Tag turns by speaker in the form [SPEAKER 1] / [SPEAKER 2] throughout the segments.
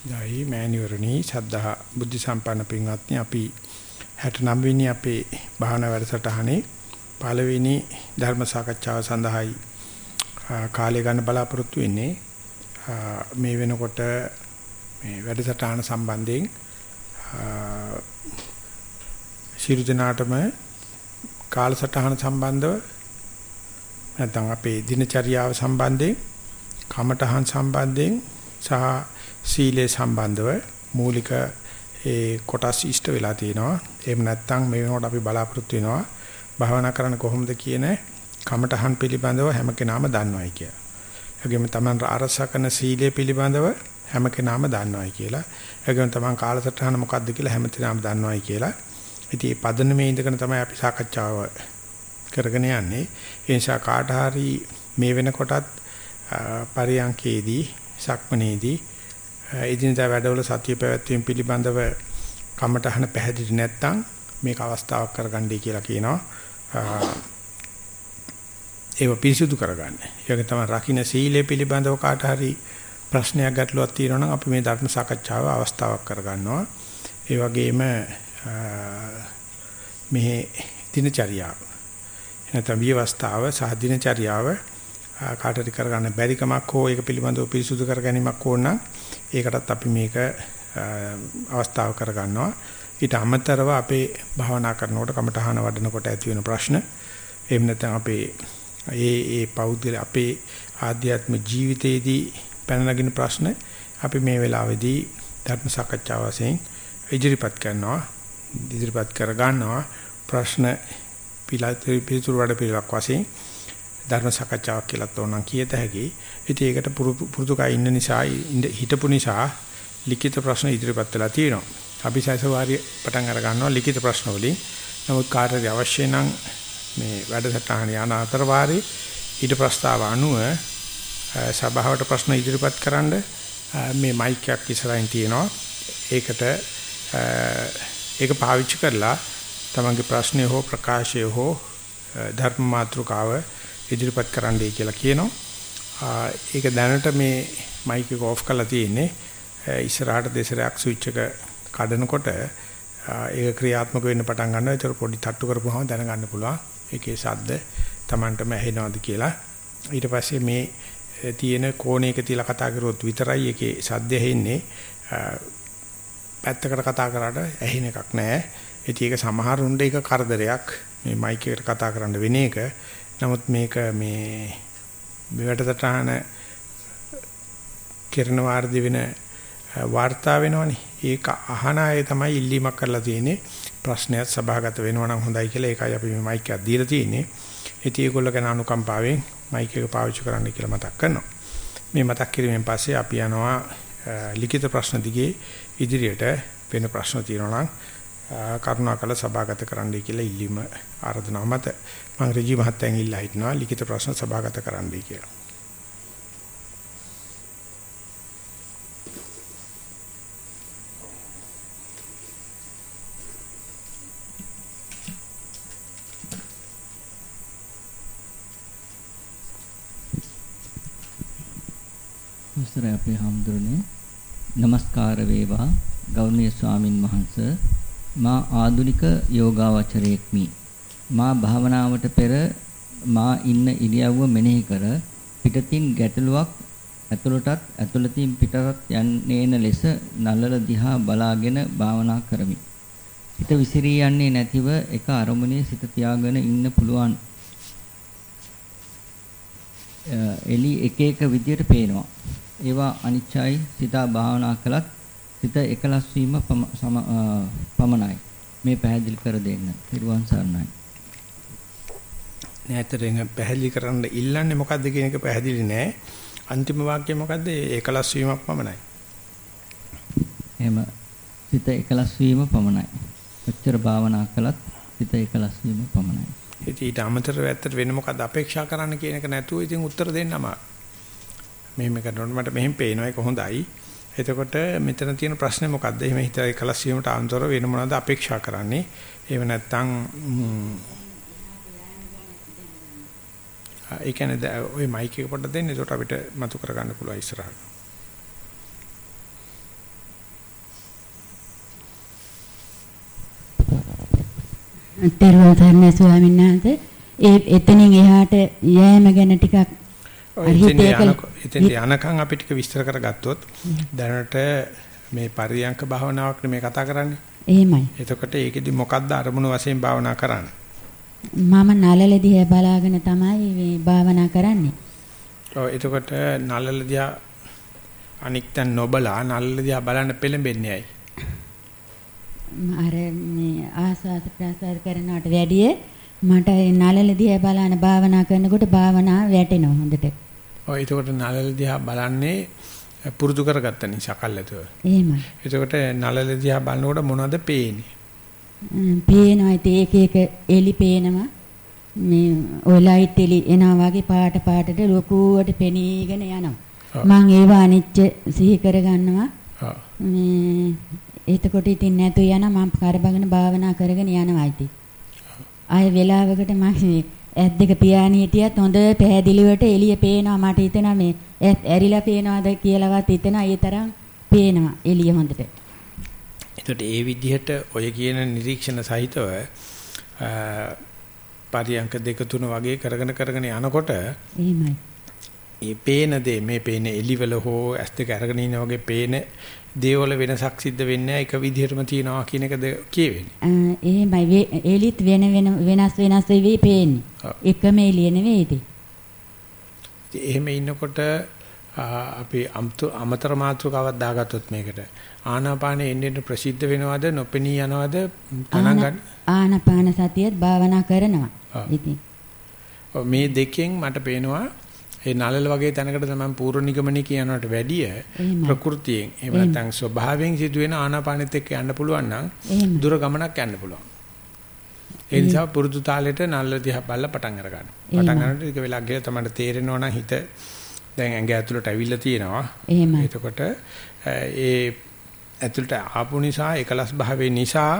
[SPEAKER 1] දෛ මෑණිවරණි සද්ධා බුද්ධ සම්පන්න පින්වත්නි අපි 69 වෙනි අපේ භාවනා වැඩසටහනේ. පළවෙනි ධර්ම සාකච්ඡාව සඳහායි කාලය ගන්න බලාපොරොත්තු වෙන්නේ. මේ වෙනකොට මේ වැඩසටහන සම්බන්ධයෙන් ශිරු දිනාටම කාලසටහන සම්බන්ධව නැත්නම් අපේ දිනචරියාව සම්බන්ධයෙන් කමඨහන් සම්බන්ධයෙන් සහ සීලේ සම්බන්ධව මූලික ඒ කොටස් ඉෂ්ට වෙලා තිනවා. එහෙම නැත්නම් මේ වෙනකොට අපි බලාපොරොත්තු වෙනවා භාවනා කරන්න කොහොමද කියන කමඨහන් පිළිබඳව හැම කෙනාම දන්නවයි කියලා. ඒගොම තමන් ආරසා කරන සීලය පිළිබඳව හැම කෙනාම දන්නවයි කියලා. ඒගොම තමන් කාලසටහන මොකක්ද කියලා හැම කෙනාම දන්නවයි කියලා. ඉතින් මේ පදනමේ ඉඳගෙන තමයි අපි සාකච්ඡාව කරගෙන යන්නේ. ඒ නිසා කාට හරි මේ වෙනකොටත් පරියන්කේදී සක්මනේදී එදිනදා වැඩවල සතිය පැවැත්වීම පිළිබඳව කමටහන පැහැදිලි නැත්නම් මේක අවස්ථාවක් කරගන්නයි කියලා කියනවා. ඒව පිරිසුදු කරගන්න. ඒක තමයි රකින්න සීලය පිළිබඳව කාට හරි ප්‍රශ්නයක් ගැටලුවක් තියෙනවා නම් අපි මේ ධර්ම සාකච්ඡාව අවස්ථාවක් කරගන්නවා. ඒ වගේම මේ දිනචරියාව නැත්නම් විවස්ථාව සහ දිනචරියාව කාටරි කරගන්න බැරි කමක් හෝ ඒක පිළිබඳව පිරිසුදු කර ගැනීමක් ඕන නම් ඒකටත් අපි මේක අවස්ථාව කරගන්නවා. ඊට අමතරව අපේ භාවනා කරනකොට කමඨහන වඩනකොට ඇති වෙන ප්‍රශ්න. එහෙම නැත්නම් අපේ ඒ ඒ පෞද්ගල අපේ ආධ්‍යාත්මික ජීවිතයේදී පැන නගින ප්‍රශ්න අපි මේ වෙලාවේදී ධර්ම සාකච්ඡාව වශයෙන් ඉදිරිපත් කරනවා ඉදිරිපත් කර ගන්නවා ප්‍රශ්න පිළිතුරු වැඩ පිළිලක් වශයෙන් ධර්ම සාකච්ඡාවක් කියලා තෝරනම් කියත හැකි. ඉතින් ඒකට පුරුදුකයි ඉන්න නිසා හිටපු නිසා ලිඛිත ප්‍රශ්න ඉදිරිපත් වෙලා තියෙනවා. අපි සැසවාරිය පටන් අර ගන්නවා ලිඛිත ප්‍රශ්න වලින්. නමුත් කාටද අවශ්‍ය නම් මේ වැඩසටහන යන අතර වාරේ ඊට ප්‍රස්තාව අනුව සභාවට ප්‍රශ්න ඉදිරිපත් කරන්න මේ මයික් එකක් ඉස්සරහින් තියෙනවා. ඒකට ඒක පාවිච්චි කරලා තමන්ගේ ප්‍රශ්නය හෝ ප්‍රකාශය හෝ ධර්ම මාතෘකාව ඉදිරිපත් කරන්නයි කියලා කියනවා. ඒක දැනට මේ මයික් එක ඔෆ් කරලා තියෙන්නේ. ඉස්සරහට දෙසරයක් ස්විච් එක කඩනකොට ඒක ක්‍රියාත්මක වෙන්න පටන් ගන්නවා. ඒතර පොඩි තට්ටු කරපුවාම දැනගන්න පුළුවන්. ඒකේ ශබ්ද Tamanටම ඇහෙනවද කියලා. ඊට පස්සේ මේ තියෙන කෝණයක තියලා කතා කරුවොත් විතරයි ඒකේ ශබ්ද ඇහෙන්නේ. පැත්තකට කතා කරාට ඇහෙන එකක් නැහැ. ඉතින් ඒක සමහරුන්ට ඒක කරදරයක්. මේ මයික් එකට කතා කරන්න වෙන එක. නමුත් මේක මේ මෙවටතටහන කිරණ වාර්ධි වෙන වාර්තා වෙනවනේ. ඒක අහන අය තමයි ඉල්ලීමක් කරලා තියෙන්නේ. ප්‍රශ්නයක් සභාගත වෙනවා නම් හොඳයි කියලා ඒකයි අපි මේ මයික් එකක් දීලා තියෙන්නේ. ඉතින් ඒගොල්ලෝ ගැන අනුකම්පාවෙන් මයික් එක පාවිච්චි කරන්න කියලා මතක් කරනවා. මේ මතක් කිරීමෙන් පස්සේ අපි යනවා ලිඛිත ප්‍රශ්න දිගේ ඉදිරියට වෙන ප්‍රශ්න තියෙනවා නම් කරුණාකර සභාගත කරන්නයි කියලා ඉල්ලීම ආරාධනාව මත මම රජී මහත්තයන් ඉල්ලා හිටනවා ලිඛිත ප්‍රශ්න සභාගත කරන්නයි කියලා.
[SPEAKER 2] උසරේ අපේ හම්දුරනේ নমස්කාර වේවා ගෞරවනීය ස්වාමින් වහන්සේ මා ආදුනික යෝගාවචරයෙක්මි මා භාවනාවට පෙර මා ඉන්න ඉරියව්ව මෙනෙහි කර පිටතින් ගැටලුවක් ඇතුළටත් ඇතුළතින් පිටටත් යන්නේන ලෙස නළල දිහා බලාගෙන භාවනා කරමි. හිත විසිරී යන්නේ නැතිව එක අරමුණේ සිත තියාගෙන ඉන්න පුළුවන්. එලි එක එක විදියට පේනවා. ඒවා අනිච්චයි සිතා භාවනා කළත් සිත එකලස් වීම පමණයි. මේ පැහැදිලි කර දෙන්න. පිරුවන් සරණයි.
[SPEAKER 1] නැතරෙන් පැහැදිලි කරන්න ඉල්ලන්නේ මොකද්ද කියන එක පැහැදිලි නෑ. අන්තිම වාක්‍යය මොකද්ද? ඒකලස් වීමක් පමණයි.
[SPEAKER 2] එහෙම සිත එකලස් වීම පමණයි. කොච්චර භාවනා කළත් සිත එකලස් වීම පමණයි.
[SPEAKER 1] ඊට අමතරව ඇත්තට වෙන මොකද්ද අපේක්ෂා කරන්න කියන එක නැතුව ඉතින් උත්තර දෙන්න අමාරුයි. මෙහෙම කරනකොට මට මෙහෙම පේනවා ඒක හොඳයි. එතකොට මෙතන තියෙන ප්‍රශ්නේ මොකද්ද? එහෙම හිතයි කලස් වීමට අන්තර වෙන මොනවද අපේක්ෂා කරන්නේ? එහෙම නැත්නම් ඒ කියන්නේ ওই මයික් එක පොඩ්ඩක් දෙන්න. එතකොට අපිට මතු කරගන්න පුළුවන් ඉස්සරහට.
[SPEAKER 3] පෙරවතර ස්වාමීන් වහන්සේ ඒ එතනින් එහාට යෑම ගැන ටිකක්
[SPEAKER 1] එතෙන්දී යනකම් අපි ටික විස්තර කරගත්තොත් දැනට මේ පරියංක භාවනාවක් නෙමෙයි කතා කරන්නේ.
[SPEAKER 3] එහෙමයි.
[SPEAKER 1] එතකොට ඒකෙදි මොකද්ද අරමුණු වශයෙන් භාවනා කරන්නේ?
[SPEAKER 3] මම නලල දිහා බලාගෙන තමයි මේ භාවනා කරන්නේ.
[SPEAKER 1] ඔව් එතකොට නලල දිහා අනික් තැන් නොබලා නලල දිහා බලන්න පෙළඹෙන්නේ ඇයි?
[SPEAKER 3] අර මේ ආස්වාද ප්‍රසාර කරනවට වැඩිය මට නලල දිහා බලන භාවනා කරනකොට භාවනා වැටෙනවා හොඳට.
[SPEAKER 1] ඔය එතකොට නලල දිහා බලන්නේ පුරුදු කරගත්ත නිසා කල්ලාතෝ.
[SPEAKER 3] එහෙමයි.
[SPEAKER 1] එතකොට නලල දිහා බලනකොට මොනවද පේන්නේ?
[SPEAKER 3] පේනවා ඉතින් එක එක එලි පේනවා. මේ ඔය ලයිට් එලි එනවා වගේ පාට පාටට ලොකුවට පෙනීගෙන යනවා. මම ඒව අනිච්ච සිහි කරගන්නවා. මේ එතකොට ඉතින් නැතු යන මම කරබගෙන භාවනා කරගෙන යනවා ඉතින්. ආය වෙලාවකට මම ඇස් දෙක පියාණී හිටියත් හොඳ පැහැදිලිවට එළිය පේනවා මට හිතෙනවා මේ ඇස් ඇරිලා පේනවාද කියලාවත් හිතෙනවා ඒ තරම් පේනවා එළිය හොඳට.
[SPEAKER 1] එතකොට ඒ විදිහට ඔය කියන නිරීක්ෂණ සහිතව පරියංක දෙක තුන වගේ කරගෙන කරගෙන යනකොට
[SPEAKER 3] එහෙමයි.
[SPEAKER 1] මේ පේන දේ මේ පේන එලිවල හෝ ඇස් දෙක අරගෙන ඉන්න වගේ පේන දේවල වෙනසක් සිද්ධ වෙන්නේ එක විදිහටම තියනවා කියන එකද කියවෙන්නේ.
[SPEAKER 3] එහෙමයි. එලිත් වෙන වෙන වෙනස් වෙනස් වෙවි පේන්නේ. එකම එළිය නෙවෙයි ඉතින්.
[SPEAKER 1] එහෙම ඉන්නකොට අපි අමතර මාත්‍රකාවක් දාගත්තොත් මේකට. ආනාපානෙ එන්නේ ප්‍රසිද්ධ වෙනවද නොපෙනී යනවද? ගණන් ගන්න.
[SPEAKER 3] ආනාපාන සතියත් භාවනා කරනවා. ඉතින්.
[SPEAKER 1] මේ දෙකෙන් මට පේනවා ඒ නලල වගේ තැනකට තමයි පූර්ව නිගමනයේ කියනකට වැඩිය ප්‍රകൃතියෙන්. එහෙම නැත්නම් ස්වභාවයෙන් සිදුවෙන ආනාපානෙත් එක්ක යන්න පුළුවන් නම් දුර ගමනක් යන්න පුළුවන්. ඒ නිසා පුරුදු තාලෙට නලල දිහා බලලා පටන් අර ගන්න. පටන් ගන්නකොට ටික වෙලා ගිහලා තමයි තේරෙනවා නම් හිත දැන් ඇඟ ඇතුළට ඇවිල්ලා තියෙනවා. එතකොට ඒ ඇතුළට ආපු නිසා එකලස් භාවයේ නිසා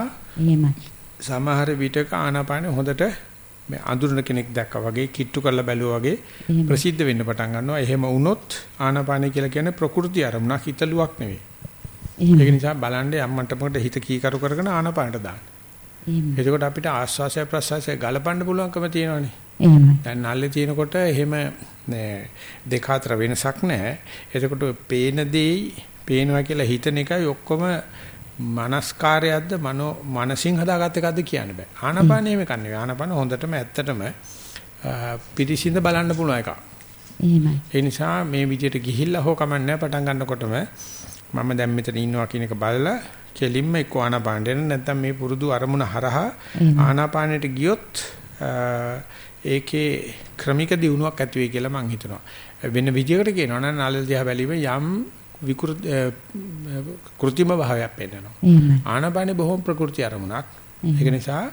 [SPEAKER 1] සමහර විටක ආනාපානෙ හොඳට මේ අඳුරන කෙනෙක් දැක්කා වගේ කිට්ටු කරලා බැලුවා වගේ ප්‍රසිද්ධ වෙන්න පටන් ගන්නවා. එහෙම වුණොත් ආනාපානයි කියලා කියන්නේ ප්‍රകൃති අරමුණක් හිතලුවක් නෙවෙයි. ඒක නිසා බලන්න යම්මන්ටමකට හිත කීකරු කරගෙන ආනාපානට දාන්න. එතකොට අපිට ආස්වාසය ප්‍රසවාසය ගලපන්න පුළුවන්කම තියෙනවානේ.
[SPEAKER 3] එහෙමයි.
[SPEAKER 1] දැන් නල්ලේ තියෙනකොට එහෙම දෙක අතර වෙනසක් නැහැ. එතකොට පේන දෙයි පේනවා කියලා හිතන එකයි ඔක්කොම මනස්කාරයක්ද මනෝ මනසින් හදාගත්ත එකක්ද කියන්න බෑ. ආනාපානෙ මේක නෙවෙයි. ආනාපාන හොඳටම ඇත්තටම පිරිසිඳ බලන්න පුළුවන් එකක්.
[SPEAKER 3] එහෙමයි.
[SPEAKER 1] ඒ නිසා මේ විදිහට ගිහිල්ලා හෝ කමන්නේ පටන් ගන්නකොටම මම දැන් මෙතන ඉන්නවා කියන එක බලලා කෙලින්ම එක්ක ආනාපානට එන නැත්නම් මේ පුරුදු අරමුණ හරහා ආනාපානෙට ගියොත් ඒකේ ක්‍රමික දියුණුවක් ඇති වෙයි කියලා මම හිතනවා. වෙන විදිහකට කියනවා නම් නාලල් දිහා බැලීම යම් විකෘති කෘතිම භාවයක් පෙන්නනවා. ආනපානේ බොහොම ප්‍රകൃති අරමුණක්. ඒක නිසා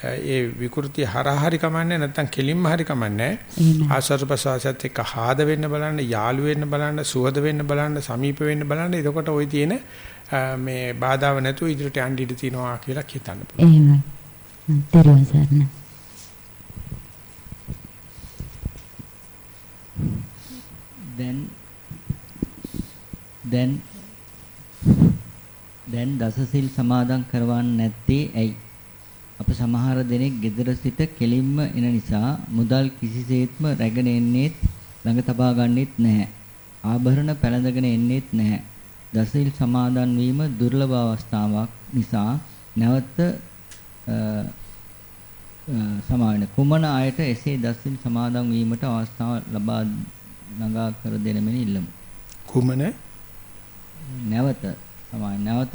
[SPEAKER 1] ඒ විකෘති හරහරි කමන්නේ නැත්තම් කෙලින්ම හරි කමන්නේ ආස්වාද ප්‍රසවාසයත් එක්ක හාද වෙන්න බලන්න යාළු වෙන්න බලන්න සුවද වෙන්න බලන්න සමීප වෙන්න බලන්න එතකොට ওই තියෙන මේ බාධාව නැතුව ඉදිරියට යන්න ඉඩ තියෙනවා කියලා හිතන්න පුළුවන්.
[SPEAKER 3] එහෙමයි. දරුවන් සරණ.
[SPEAKER 2] දැන් දැන් දැන් දසසිල් සමාදන් කරවන්නේ නැත්තේ ඇයි? අප සමහර දෙනෙක් gedara සිට කෙලින්ම එන නිසා මුදල් කිසිසේත්ම රැගෙන එන්නේත් ළඟ තබා ගන්නෙත් නැහැ. ආභරණ පැළඳගෙන එන්නේත් නැහැ. දසසිල් සමාදන් වීම දුර්ලභ අවස්ථාවක් නිසා නැවත සමාන කුමන අයට එසේ දසසිල් සමාදන් වීමට අවස්ථාව ලබා ළඟා කර දෙන මෙන් ඉල්ලමු.
[SPEAKER 1] කුමන
[SPEAKER 2] නැවත තමයි නැවත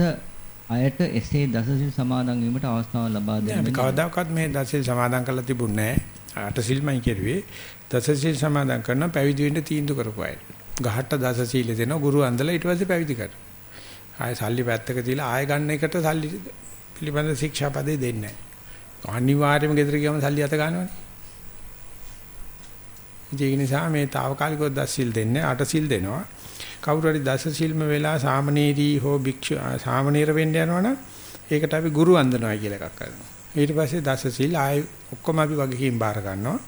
[SPEAKER 2] අයට එසේ දසසිල් සමාදන් වීමට අවස්ථාව ලබා දෙන්න.
[SPEAKER 1] කවදාකවත් මේ දසසිල් සමාදන් කරලා තිබුණේ නැහැ. අටසිල්මයි කෙරුවේ. දසසිල් සමාදන් කරන පැවිදි වෙන්න තීන්දුව කරපු අය. ගහට දසසිල් දෙනවා ගුරු අන්දලා ඊට පස්සේ පැවිදි කරනවා. ආයෙ සල්ලි පැත්තක තියලා ආයෙ ගන්න එකට සල්ලි පිළිබඳ ශික්ෂාපදේ දෙන්නේ නැහැ. අනිවාර්යයෙන්ම ගෙදර ගියම සල්ලි අත ගන්නවනේ. ඒ නිසා මේ తాවකාලිකව දසසිල් දෙන්නේ අටසිල් දෙනවා. කවුරු හරි දස සිල්ම වෙලා සාමනීරී හෝ භික්ෂු සාමනීර වෙන්න යනවනම් ඒකට අපි ගුරු වන්දනවා කියලා එකක් කරනවා. ඊට පස්සේ දස සිල් ආයි ඔක්කොම අපි වගකීම් බාර ගන්නවා.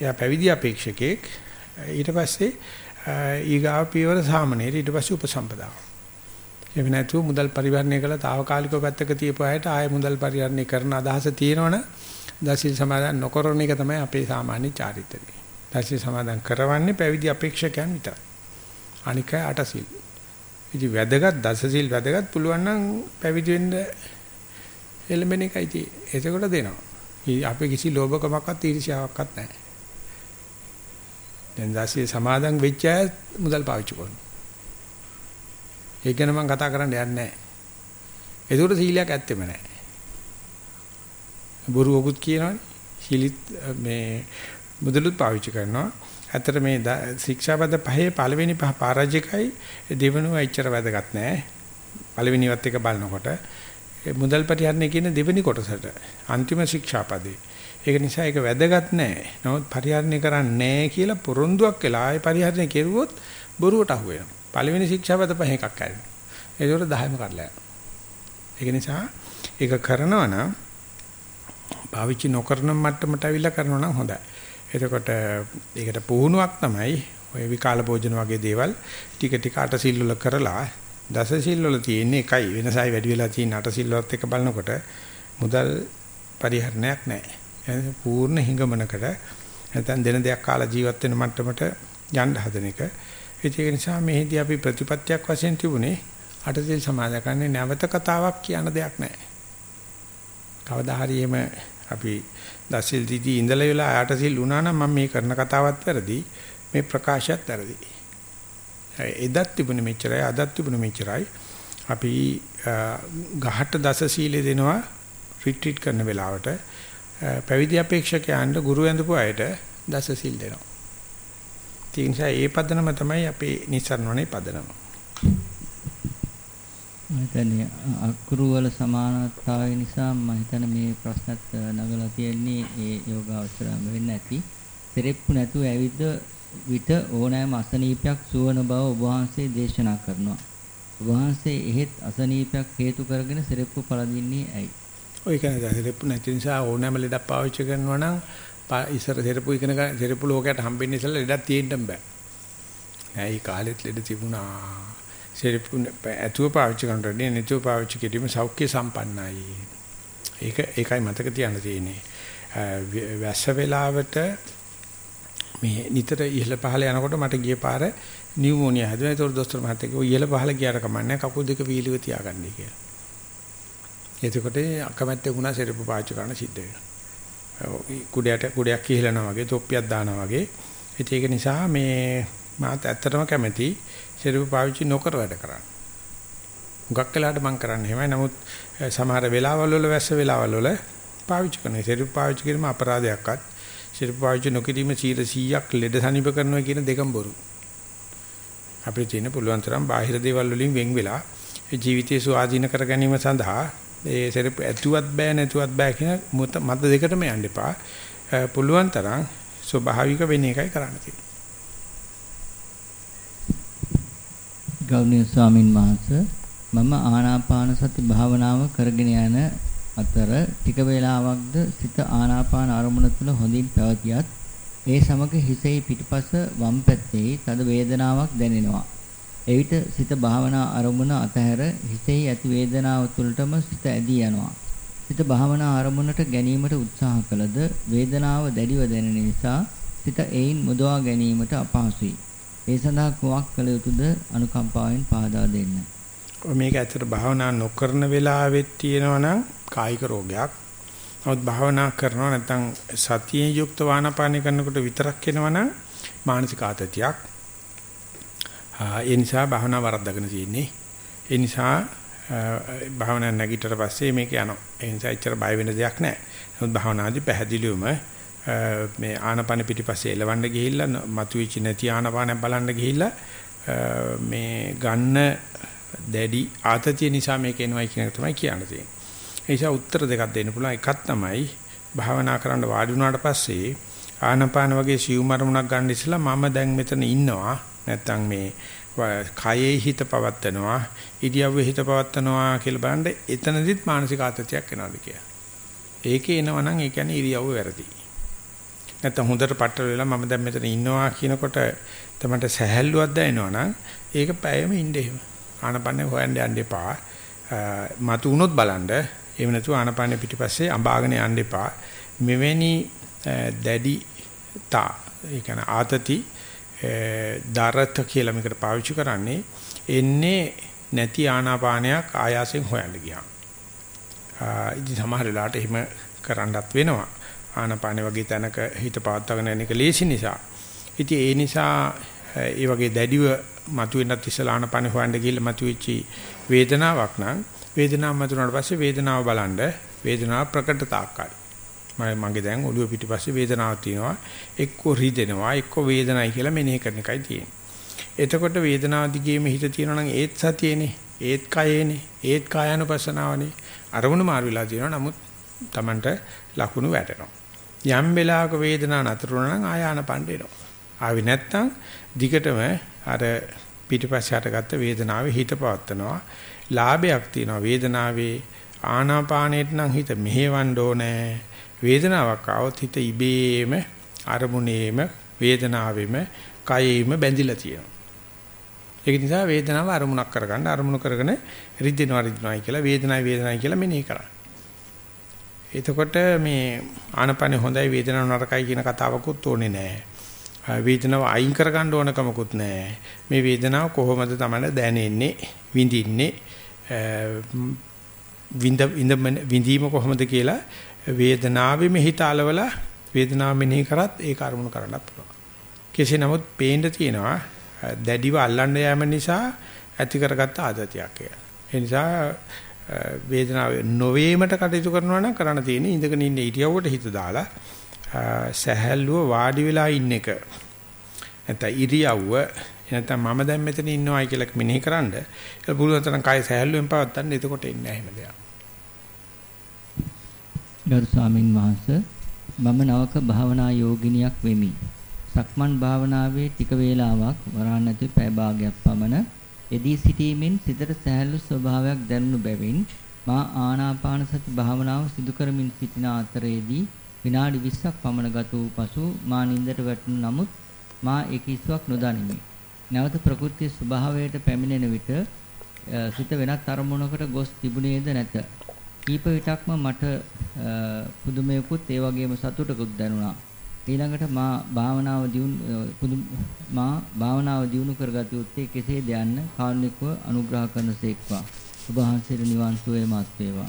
[SPEAKER 1] එයා පැවිදි අපේක්ෂකෙක්. ඊට පස්සේ ඊගාව පියවර සාමනීර ඊට පස්සේ උපසම්පදාව. එහෙම නැතුව මුදල් පරිවර්ණය කළා తాවකාලිකව පැත්තක තියපු අයට ආයෙ මුදල් පරිවර්ණය කරන අදහස තියෙනවනේ දසිල් සමාදන් නොකරන එක තමයි අපේ සාමාන්‍ය චාරිත්‍රය. දසිල් සමාදන් කරවන්නේ පැවිදි අපේක්ෂකයන් විතරයි. අනික අටසිල්. ඉතින් වැදගත් දසසිල් වැදගත් පුළුවන් නම් පැවිදි වෙන්න එළඹෙන එකයි තියෙන්නේ. එතකොට දෙනවා. අපේ කිසි ලෝභකමක්වත් ඊර්ෂ්‍යාවක්වත් නැහැ. දැන් දසිල් සමාදන් වෙච්ච අය මුදල් පාවිච්චි කරනවා. ඒක ගැන මම කතා කරන්න යන්නේ නැහැ. ඒකට සීලයක් ඇත්තෙම නැහැ. බොරුවකුත් කියනවනේ. සීලිත් මේ මුදලුත් පාවිච්චි කරනවා. ඇත්තට මේ ශික්ෂාපද පහේ පළවෙනි පහ පරාජිකයි දෙවෙනුව එච්චර වැදගත් නැහැ. පළවෙනිවත් එක බලනකොට මුදල් පරිහරණය කියන දෙවෙනි කොටසට අන්තිම ශික්ෂාපදේ. ඒක නිසා ඒක වැදගත් නැහැ. නමුත් පරිහරණය කරන්නේ නැහැ කියලා පොරොන්දුවක් වෙලා ආයේ පරිහරණය කෙරුවොත් බොරුවට අහු වෙනවා. පළවෙනි ශික්ෂාපද පහ එකක් ඇරිනවා. ඒකට 10ම කඩලා යනවා. ඒක නිසා ඒක කරනවා නම් පාවිච්චි නොකරන මට්ටමට අවිලා කරනවා නම් හොඳයි. එතකොට ඒකට පුහුණුවක් තමයි ඔය විකාල භෝජන වගේ දේවල් ටික ටික අට සිල් වල කරලා දස සිල් වල තියෙන්නේ එකයි වෙනසයි වැඩි වෙලා තියෙන අට සිල් වලත් එක බලනකොට මුදල් පරිහරණයක් නැහැ. පූර්ණ හිඟමනකට නැත්නම් දෙන දෙයක් කාලා ජීවත් වෙන මට්ටමට යන්න හදන එක. ඒක නිසා මෙහිදී අපි ප්‍රතිපත්තියක් වශයෙන් තිබුණේ අටසිල් සමාදන් කරන්නේ නැවත කතාවක් කියන දෙයක් නැහැ. කවදා හරි එම අපි දසිල් දිදී ඉඳලා වෙලා අටසිල් වුණා නම් මම මේ කරන කතාවත් වැරදි මේ ප්‍රකාශයත් වැරදි. එදත් තිබුණේ මෙච්චරයි අදත් තිබුණේ මෙච්චරයි. අපි ගහට දස සීලේ දෙනවා රිට්‍රීට් කරන වෙලාවට පැවිදි අපේක්ෂකයන්ට ගුරු ඇඳපු අයට දස සීල් දෙනවා. ඒ නිසා ඒ පදනම තමයි අපේ නිසරණවනේ පදනම.
[SPEAKER 2] මම හිතන්නේ අකුරු වල සමානතාවය නිසා මම හිතන්නේ මේ ප්‍රශ්නත් නගලා තියෙන්නේ ඒ යෝගාවචරම වෙන්න ඇති. පෙරෙප්පු නැතුව ඇවිද්ද විට ඕනෑම අසනීපයක් සුවන බව ඔබ වහන්සේ දේශනා කරනවා. ඔබ වහන්සේ එහෙත් අසනීපයක් හේතු කරගෙන සෙරෙප්පු පළදින්නේ ඇයි?
[SPEAKER 1] ඔය කියන්නේ සෙරෙප්පු නැති නිසා ඕනෑම ලෙඩක් පාවිච්චි කරනවා නම් ඉස්සර සෙරෙප්පු ඉගෙන ගන්න සෙරෙප්පු ලෝකයට හම්බෙන්නේ ඉස්සලා ලෙඩක් තියෙන්න බෑ. ඇයි කාලෙත් ලෙඩ තිබුණා. සෙරෙප්පු ඇතුව පාවිච්චි කරනකොට නැතුව පාවිච්චි කිරීම සෞඛ්‍ය සම්පන්නයි. ඒක ඒකයි මතක තියාගන්න තියෙන්නේ. වැස්ස වෙලාවට මේ නිතර ඉහළ පහළ යනකොට මට ගිය පාර නියුමෝනියා හැදුවා. ඒතකොට දොස්තර මහත්තයා කිව්වා ඉහළ පහළ ගියාට කමන්නේ කකුල් දෙක වීලිව තියාගන්නයි කියලා. එතකොට අකමැත්තේ වුණා සෙරෙප්පු පාවිච්චි කරන්න සිද්ධ වෙනවා. කුඩයට කුඩයක් කිහිලනවා වගේ තොප්පියක් දානවා වගේ. ඒක නිසා මේ මාත් ඇත්තටම කැමති සෙරෙප්පු පාවිච්චි නොකර වැඩ කරන්න. හුඟක් වෙලාවට මම කරන්නේ එහෙමයි. නමුත් සමහර වෙලාවල් වල වැස්ස වෙලාවල් වල පාවිච්චි කරනවා. සෙරෙප්පු පාවිච්චි කිරීම අපරාධයක්වත් සෙරෙප්පු පාවිච්චි නොකිරීම 100ක් ලෙඩ සනීප කරනවා කියන දෙකම බොරු. අපිට තියෙන පුළුවන් තරම් බාහිර දේවල් වලින් වෙන් වෙලා ජීවිතය සුවාදීන කර ගැනීම සඳහා ඒ සෙරෙප්පු ඇතුවත් බෑ නැතුවත් බෑ කියන මත දෙකටම යන්න එපා. පුළුවන් තරම් ස්වභාවික වෙන එකයි කරන්න තියෙන්නේ.
[SPEAKER 2] ගෞරවනීය ස්වාමින් වහන්සේ මම ආනාපාන සති භාවනාව කරගෙන යන අතර ටික වේලාවක්ද සිත ආනාපාන අරමුණ තුළ හොඳින් පැවතියත් ඒ සමග හිසෙහි පිටිපස වම් පැත්තේ තද වේදනාවක් දැනෙනවා. එවිට සිත භාවනා අරමුණ අතහැර හිසෙහි ඇති වේදනාව තුළටම සිත ඇදී යනවා. සිත භාවනා අරමුණට ගැනීමට උත්සාහ කළද වේදනාව දැඩිව දැනෙන නිසා සිත එයින් මුදවා ගැනීමට අපහසුයි. ඒ සඳහා කුමක් කළ යුතුද අනුකම්පාවෙන් පහදා දෙන්න.
[SPEAKER 1] මේක ඇත්තට භාවනා නොකරන වෙලාවෙත් තියෙනවනම් කායික රෝගයක්. නමුත් භාවනා කරනවා නැත්නම් සතියෙන් යුක්ත වානපානය කරනකොට විතරක් එනවනම් මානසික ආතතියක්. ඒ නිසා භාවනා වරද්දගෙන තියෙන්නේ. ඒ නිසා භාවනා නැගිටතර පස්සේ මේක යනවා. ඒ නිසා එච්චර බය වෙන දෙයක් නැහැ. නමුත් භාවනාදී පැහැදිලිවම මේ ආනපන පිටිපස්සේ එලවන්න ගිහිල්ලා මතුවෙච්ච නැති ආනපාන බලන්න ගිහිල්ලා මේ ගන්න දැඩි ආතතිය නිසා මේක එනවයි කියන එක තමයි කියන්න තියෙන්නේ. ඒ නිසා උත්තර දෙකක් දෙන්න පුළුවන්. එකක් තමයි භාවනා කරන්න වාඩි වුණාට පස්සේ ආනපාන වගේ සියුම් අරමුණක් ගන්න ඉස්සලා මම දැන් මෙතන ඉන්නවා. නැත්තම් මේ කයේ හිත පවත්නවා, ඉරියව්වේ හිත පවත්නවා කියලා බලන්න එතනදිත් මානසික ආතතියක් එනවාද කියලා. ඒකේ එනවනම් ඒ කියන්නේ ඉරියව්ව වැරදි. නැත්තම් හොඳට පట్టල වෙලා මම දැන් මෙතන ඉන්නවා කියනකොට තමයි සැහැල්ලුවක් දැනෙනවනම් ඒක පැයම ඉන්න එහෙම. ආනපනේ හොයන්න යන්න එපා. මතු වුණොත් බලන්න. එහෙම නැතුව ආනපනේ පිටිපස්සේ අඹාගෙන යන්න එපා. මෙවැනි දැඩි තා ඒ කියන්නේ ආතති දරත කියලා මේකට පාවිච්චි කරන්නේ එන්නේ නැති ආනාපානයක් ආයාසයෙන් හොයන්න ගියාම. ඉතින් සමහර වෙලාවට එහෙම කරන්නත් වෙනවා. ආනාපාන වගේ තැනක හිත පවත්වාගෙන යන එක ලේසි නිසා. ඉතින් ඒ නිසා ඒ වගේ දැඩිව මතුවෙන්නත් ඉස්සලා ආනාපාන හොයන්න ගිහලා මතුවෙච්ච වේදනාවක් නම් වේදනාව මතුනට පස්සේ වේදනාව බලන්න වේදනාව ප්‍රකට තාක්කයි. මම මගේ දැන් ඔළුව පිටිපස්සේ වේදනාවක් තියෙනවා. එක්ක රිදෙනවා එක්ක වේදනයි කියලා මෙනෙහි කරන එකයි තියෙන්නේ. එතකොට වේදනාව දිගේම හිත තියෙනවා නම් ඒත් සතියේනේ ඒත් කයේනේ ඒත් කායानुපසනාවනේ අරමුණු මාරු වෙලා තියෙනවා. නමුත් Tamanට ලකුණු වැටෙනවා. යම් වෙලාවක වේදනාව නතර වුණා නම් ආයාන පණ්ඩේනවා ආවි නැත්තම් දිගටම අර පිටිපස්සේ හටගත්ත වේදනාවේ හිත පවත්නවා ලාභයක් තියෙනවා වේදනාවේ ආනාපානේට නම් හිත මෙහෙවන්න ඕනේ වේදනාවක් ආවොත් හිත ඉබේම අරමුණේම වේදනාවෙම කයෙම බැඳිලා තියෙනවා. ඒක නිසා වේදනාව අරමුණක් කරගන්න අරමුණු කරගෙන රිද්දෙනවා රිද්දනවායි කියලා වේදනায় වේදනায় කියලා මෙනෙහි කරා. එතකොට මේ ආනපනේ හොඳයි වේදනාව නරකයි කියන කතාවකුත් ඕනේ නැහැ. වේදනාව අයින් කරගන්න ඕනකමකුත් නැහැ. මේ වේදනාව කොහොමද තමයි දැනෙන්නේ විඳින්නේ විඳ විඳීම කොහොමද කියලා වේදනාවෙම හිත అలවලා වේදනාව මෙනෙහි කරත් ඒක අරමුණු කරන්නත් පුළුවන්. කෙසේ නමුත් පේන්න තියෙනවා දැඩිව අල්ලන්න යෑම නිසා ඇති කරගත්ත ආදතියක් ඒක. ඒ නිසා වේදනාව නොවේමට කටයුතු කරනවා නම් කරන්න තියෙන්නේ ඉඳගෙන ඉන්න ඉරියව්වට හිත දාලා සැහැල්ලුව වාඩි වෙලා ඉන්න එක. නැත්නම් ඉරියව්ව නැත්නම් මම දැන් මෙතන ඉන්නවයි කියලා මෙනෙහි කරන්න. ඒක පුළුවන් තරම් කය සැහැල්ලුවෙන් පවත්තන්න එතකොට එන්නේ නැහැ එහෙම දෙයක්.
[SPEAKER 2] ගරු ස්වාමින් වහන්සේ මම නවක භාවනා යෝගිනියක් වෙමි. සක්මන් භාවනාවේ ටික වේලාවක් වරහන් ඇතුළේ පැය භාගයක් පමණ එදී සිටීමෙන් සිතට සැහැල්ලු ස්වභාවයක් දැනුණු බැවින් මා ආනාපාන සති භාවනාව සිදු කරමින් සිටින අතරේදී විනාඩි 20ක් පමණ ගත වූ පසු මා නින්දට වැටුණු නමුත් මා ඒ කිසිවක් නොදනිමි. නැවත ප්‍රകൃති ස්වභාවයට පැමිණෙන විට සිත වෙනත් අරමුණකට ගොස් තිබුණේද නැත. කීප විටක්ම මට පුදුමයකුත් ඒ වගේම සතුටකුත් දැනුණා. ඊළඟට මා භාවනාව දියුණු මා භාවනාව දියුණු කරගත යුත්තේ කෙසේද යන්න කාරුණිකව අනුග්‍රහ කරනසේක්වා. ඔබ වහන්සේට නිවන් සුවය මාත් වේවා.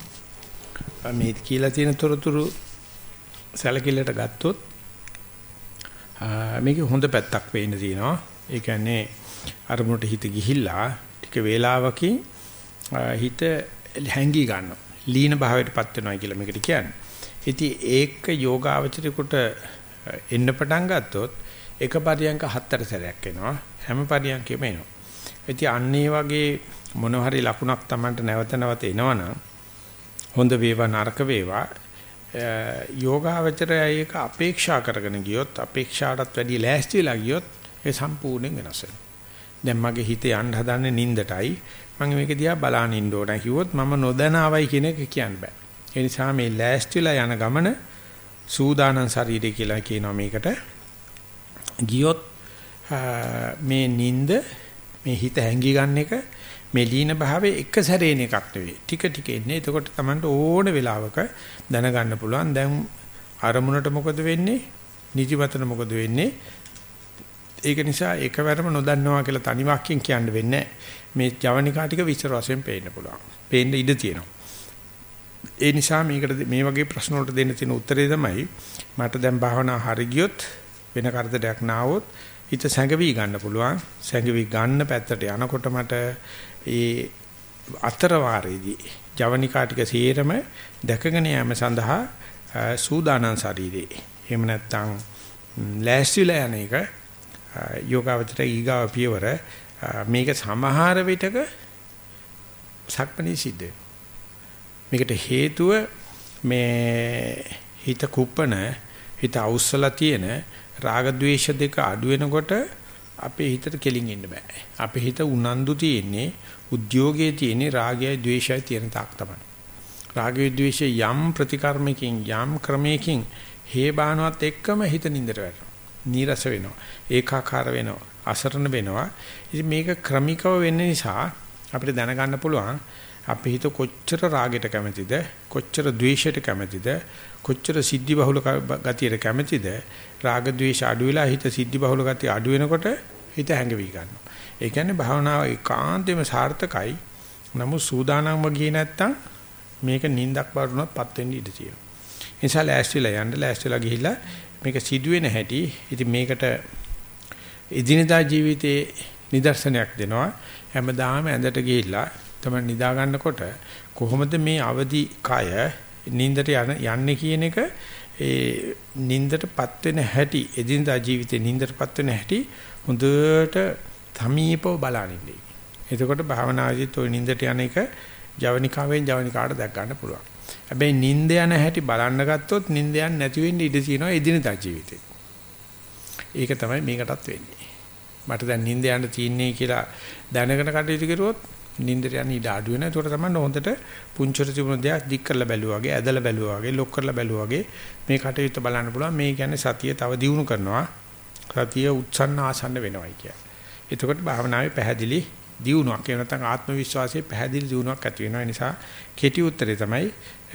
[SPEAKER 1] මේ කියලා තියෙන තොරතුරු සැලකිල්ලට ගත්තොත් මේකේ හොඳ පැත්තක් වෙන්න තියෙනවා. ඒ කියන්නේ අරමුණට හිත ගිහිල්ලා ටික වේලාවකින් හිත හැංගී ගන්නවා. ලීන භාවයටපත් වෙනවා කියලා මේකට කියන්නේ. ඉතින් ඒක යෝගාවචරිකට එන්න පටන් ගත්තොත් එක පරියන්ක හතර සැරයක් එනවා. හැම පරියන්කෙම එනවා. ඉතින් අන්නේ වගේ මොන හරි ලකුණක් Tamanට නැවත නැවත එනවනම් හොඳ වේවා නරක වේවා යෝගාවචරය ඒක අපේක්ෂා කරගෙන ගියොත් අපේක්ෂාටත් වැඩිය ලෑස්ති වෙලා ගියොත් ඒ සම්පූර්ණයෙන් වෙනස් වෙනවා. දැන් මගේ හිතේ යන්න හදන්නේ නින්දටයි මම මේක දිහා බලාගෙන ඉන්න ඕන කිව්වොත් මම නොදැන ආවයි කියන එක කියන්න බෑ. ඒ නිසා මේ ලෑස්තිලා යන ගමන සූදානම් ශරීරය කියලා කියනවා මේකට. ගියොත් මේ නිින්ද මේ හිත හැංගි ගන්න එක මේ ලීන භාවයේ එක සැරේන එකක් නෙවෙයි. ටික ටික එන්නේ. එතකොට Tamanට ඕන වෙලාවක දැනගන්න පුළුවන්. දැන් අරමුණට මොකද වෙන්නේ? නිදිමතට මොකද වෙන්නේ? ඒක නිසා එකවරම නොදන්නවා කියලා තනි වාක්‍යයෙන් කියන්න වෙන්නේ මේ ජවනිකා ටික විස්තර වශයෙන් පේන්න පුළුවන්. පේන්න ඉඩ තියෙනවා. ඒ නිසා මේකට මේ වගේ ප්‍රශ්න වලට දෙන්න තියෙන උත්තරේ තමයි මට දැන් භාවනා හරි ගියොත් වෙන කරදරයක් නාවොත් හිත සැඟවි ගන්න පුළුවන්. සැඟවි ගන්න පැත්තට යනකොට මට ඒ අතර වාරයේදී ජවනිකා ටික සීරම දැකගෙන යාම සඳහා සූදානම් ශරීරේ. එහෙම නැත්නම් ලෑස්තිලා යන එක යෝගාවචර ඊගාව පියවර මේක සමහර විටක සක්මණේ සිද්ධ මේකට හේතුව මේ හිත කුප්පන හිත අවුස්සලා තියෙන රාග ద్వේෂ දෙක අඩු වෙනකොට අපේ හිතට කෙලින් ඉන්න බෑ. අපේ හිත උනන්දු තියෙන්නේ උද්‍යෝගයේ තියෙන රාගයයි ద్వේෂයයි තියෙන තාක් තමයි. රාගය ద్వේෂය යම් ප්‍රතිකර්මකින් යම් ක්‍රමයකින් හේබානවත් එක්කම හිත නින්දට වැටෙනවා. නීරස වෙනවා. ඒකාකාර වෙනවා. අසරණ වෙනවා. ඉතින් මේක ක්‍රමිකව වෙන්න නිසා අපිට දැනගන්න පුළුවන් අපි හිත කොච්චර රාගයට කැමතිද කොච්චර ද්වේෂයට කැමතිද කොච්චර සිද්ධි බහුල ගතියට කැමතිද රාග ද්වේෂ අඩු වෙලා හිත සිද්ධි බහුල ගතිය අඩු වෙනකොට හිත හැඟවි ගන්නවා. ඒ කියන්නේ භාවනාව ඒකාන්තයෙන්ම සාර්ථකයි. නමුත් සූදානම්ව ගියේ නැත්තම් මේක නිින්දක් වරුණොත් පත් වෙන්න ඉඩ තියෙනවා. ඒ නිසා ලෑස්තිලා යන්න ලෑස්තිලා ගිහිල්ලා මේක සිදුවෙන හැටි ඉතින් මේකට එදිනදා ජීවිතයේ නිදර්ශනයක් දෙනවා. හැමදාම ඇඳට ගිහිල්ලා තමයි නිදා ගන්නකොට කොහොමද මේ අවදි කය නින්දට යන යන්නේ කියන එක ඒ නින්දටපත් වෙන හැටි එදිනදා ජීවිතේ නින්දටපත් වෙන හැටි හොඳට තමීපව බලනින්නේ. එතකොට භාවනාදීත් ওই නින්දට යන එක ජවනිකාවෙන් ජවනිකාට දැක් ගන්න පුළුවන්. හැබැයි නින්ද යන හැටි බලන්න ගත්තොත් නින්ද යන්නේ නැති වෙන්න ඉඩ තියෙනවා එදිනදා ජීවිතේ. ඒක තමයි මේකටත් වෙන්නේ. මට දැන් නින්ද යන්න තියන්නේ කියලා දැනගෙන කටයුතු කරුවොත් නින්දට යන ඉඩ අඩු වෙනවා. ඒකට තමයි හොඳට පුංචිර තිබුණ දෙයක් දික් කරලා බැලුවා වගේ, ඇදලා බැලුවා වගේ, ලොක් කරලා බැලුවා වගේ මේ කටයුත්ත බලන්න පුළුවන්. මේ කියන්නේ සතිය තව දියුණු කරනවා. සතිය උත්සන්න ආසන්න වෙනවයි කියන්නේ. එතකොට භාවනාවේ පැහැදිලි දියුණුවක් එහෙම නැත්නම් ආත්ම විශ්වාසයේ පැහැදිලි දියුණුවක් ඇති වෙනවා. ඒ නිසා කෙටි උත්තරේ තමයි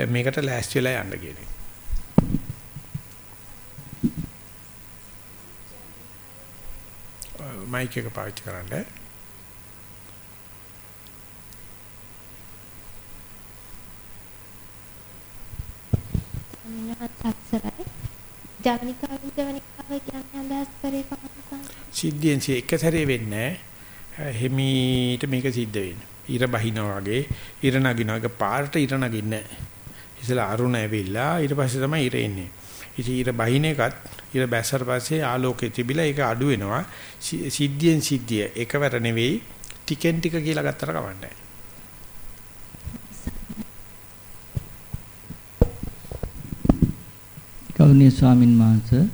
[SPEAKER 1] මේකට ලෑස්ති වෙලා යන්න කියන්නේ. මයික් එක පාවිච්චි කරන්න.
[SPEAKER 4] සක්සරයි. ජවනිකාව ජවනිකාව කියන්නේ අදහස් කරේ කොහොමද?
[SPEAKER 1] සිද්ධියෙන් එක සැරේ වෙන්නේ හිමීට මේක සිද්ධ වෙන්නේ. ඉර බහිනා වගේ ඉර නගිනවා. ඒක පාරට ඉර නගින්නේ නැහැ. ඉතලා අරුණ ඇවිල්ලා ඊට පස්සේ තමයි ඉර එන්නේ. ඉතින් ඉර බහින එකත් ඉර බැස්සට පස්සේ ආලෝකය තිබිලා ඒක අඩු වෙනවා. සිද්ධියෙන් සිද්ධිය එකවර නෙවෙයි ටිකෙන් ටික කියලා ගත්තට කවන්නේ
[SPEAKER 2] ගෞරවනීය ස්වාමින් වහන්සේ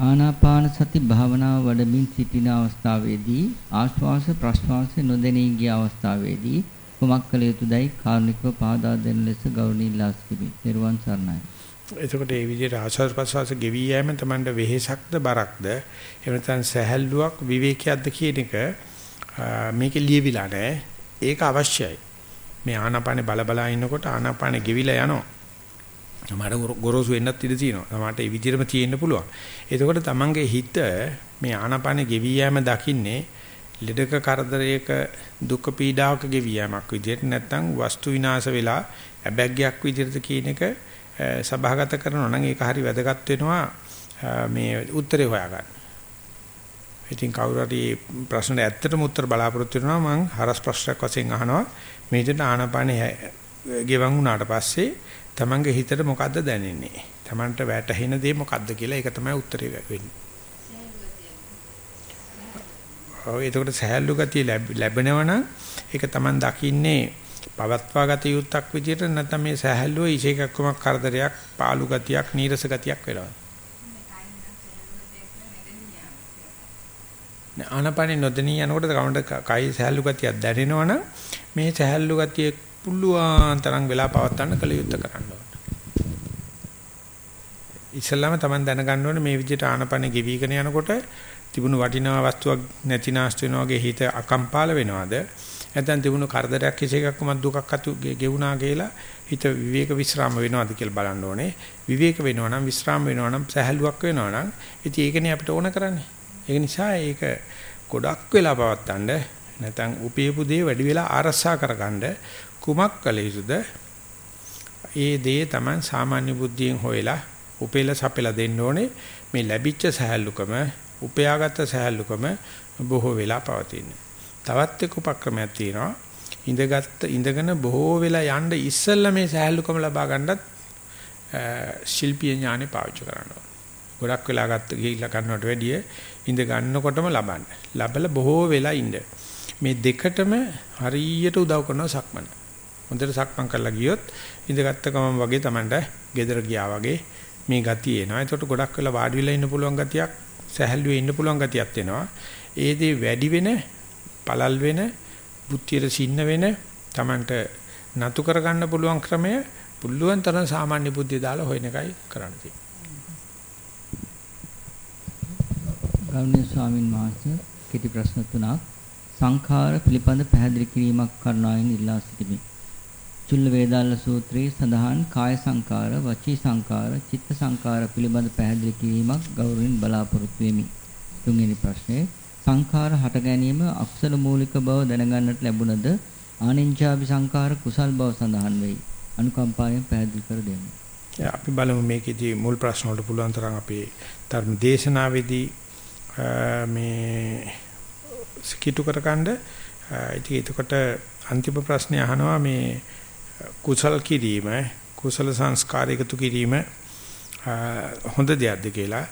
[SPEAKER 2] ආනාපාන සති භාවනාව වඩමින් සිටින අවස්ථාවේදී ආශ්වාස ප්‍රශ්වාස නොදැනී ගිය අවස්ථාවේදී කුමක් කළ යුතුදයි කාරුණිකව පහදා දෙන ලෙස ගෞරවනීය ලාස් තිබේ. ත්වන් සරණයි.
[SPEAKER 1] එතකොට ඒ විදිහට ආශ්වාස ප්‍රශ්වාස ගෙවි යෑම තමයි වෙහෙසක්ද බරක්ද එහෙම නැත්නම් සැහැල්ලුවක් විවේකයක්ද කියන එක මේකේ ලියවිලා නැහැ. ඒක අවශ්‍යයි. මේ ආනාපානේ බල බලා ඉන්නකොට ආනාපානේ ගෙවිලා යනවා. සමහර ගොරෝසු වෙන්නත් ඉඩ තියෙනවා. සමහරට ඒ විදිහටම තියෙන්න පුළුවන්. එතකොට තමන්ගේ හිත මේ ආනාපාන ගෙවි යෑම දකින්නේ ලෙඩක කරදරයක දුක් පීඩාවක ගෙවි යෑමක් විදිහට නැත්නම් වස්තු විනාශ වෙලා අබැග්යක් විදිහට කියන එක සභාගත කරනවා නම් ඒක හරි වැදගත් වෙනවා මේ උත්තරේ හොයාගන්න. ඉතින් කවුරු හරි ප්‍රශ්නට ඇත්තටම උත්තර බලාපොරොත්තු වෙනවා මම හරස් ප්‍රශ්නයක් වශයෙන් අහනවා මේ විදිහට ආනාපානේ ගෙවන් වුණාට පස්සේ තමන්ගේ හිතට මොකද්ද දැනෙන්නේ? තමන්ට වැටහෙන දේ මොකද්ද කියලා ඒක තමයි උත්තරේ වෙන්නේ. ඔව් එතකොට සහැල්ලු ගතිය ලැබෙනවා නම් ඒක තමන් දකින්නේ පවත්වා ගත යුත්තක් විදියට නැත්නම් මේ සහැල්ලුව ඉෂේකක්කමක් කරදරයක් පාළු ගතියක් නීරස ගතියක් වෙනවා. ආනපනේ නොදෙනී යනකොට කවුන්ට කයි සහැල්ලු ගතියක් දැනෙනවනම් මේ සහැල්ලු ගතිය පුළුවන් තරම් වෙලා පවත්වන්න කල යුත්තේ කරන්න ඕනේ. ඉස්සල්ලාම Taman දැනගන්න ඕනේ මේ විදිහට ආනපන ගෙවිගෙන යනකොට තිබුණු වටිනා වස්තුවක් නැති නාස්ති වෙනවා වගේ හිත අකම්පාල වෙනවද? නැත්නම් තිබුණු කරදරයක් කිසියකක්ම දුකක් අතු ගෙවුනා කියලා හිත විවේක විස්රාම වෙනවද කියලා බලන්න ඕනේ. විවේක වෙනවා නම් විස්රාම වෙනවා නම් සහැල්ලුවක් වෙනවා නම් ඉතින් ඒකනේ අපිට ඕන කරන්නේ. ඒ නිසා ඒක ගොඩක් වෙලා පවත්තන්න නැත්නම් උපයපු දේ වැඩි වෙලා ආරස්සා කරගන්න කුමක් කළ යුතුද? ඒ දේ Taman සාමාන්‍ය බුද්ධියෙන් හොයලා උපේලා සපෙලා දෙන්න ඕනේ. මේ ලැබිච්ච සහැල්ලුකම, උපයාගත් සහැල්ලුකම බොහෝ වෙලා පවතින. තවත් එක් උපක්‍රමයක් තියෙනවා. ඉඳගත් ඉඳගෙන බොහෝ වෙලා යන්න ඉස්සෙල්ලා මේ සහැල්ලුකම ලබා ගන්නත් ශිල්පීය ඥානෙ පාවිච්චි කරනවා. ගොඩක් වෙලා ගත්ත ගිහිල්ලා ගන්නවට වැඩිය ඉඳ ගන්නකොටම ලබන්න. ලබලා බොහෝ වෙලා ඉන්න. මේ දෙකටම හරියට උදව් කරනවා සක්මන. හොඳට සක්මන් කරලා ගියොත් ඉඳගත්ත ගමන් වගේ Tamanට gedara ගියා වගේ මේ ගතිය එනවා. ඒකට ගොඩක් වෙලා වාඩි වෙලා ඉන්න පුළුවන් ගතියක්, සැහැල්ලුවේ ඉන්න පුළුවන් ගතියක් එනවා. ඒ දේ වැඩි වෙන, පළල් වෙන, බුද්ධියට සින්න වෙන Tamanට නතු කරගන්න පුළුවන් ක්‍රමය පුළුවන් තරම් සාමාන්‍ය බුද්ධිය දාලා හොයන එකයි කරන්න තියෙන්නේ.
[SPEAKER 2] ගෞරවනීය ස්වාමින් වහන්සේ කෙටි ප්‍රශ්න තුනක් සංඛාර පිළිබඳ පැහැදිලි කිරීමක් කරනවායින් ඉල්ලා සිටිමි. චුල්ල වේදාල සූත්‍රයේ සඳහන් කාය සංකාර, වචී සංකාර, චිත්ත සංකාර පිළිබඳ පැහැදිලි කිරීමක් ගෞරවයෙන් බලාපොරොත්තු වෙමි. තුන්වෙනි ප්‍රශ්නේ සංඛාර හට ගැනීම අකුසල මූලික බව දැනගන්නට ලැබුණද ආනින්ජාපි සංඛාර කුසල් බව සඳහන් වෙයි. අනුකම්පාවෙන් පැහැදිලි කර දෙන්න.
[SPEAKER 1] අපි බලමු මේකෙදී මුල් ප්‍රශ්න වලට පුළුවන් තරම් අපේ ධර්ම දේශනාවේදී මේ කිටු කරගන්න ඉතින් එතකොට අන්තිම ප්‍රශ්නේ අහනවා මේ කුසල් කිරීම කුසල සංස්කාර එකතු කිරීම හොඳ දෙයක්ද කියලා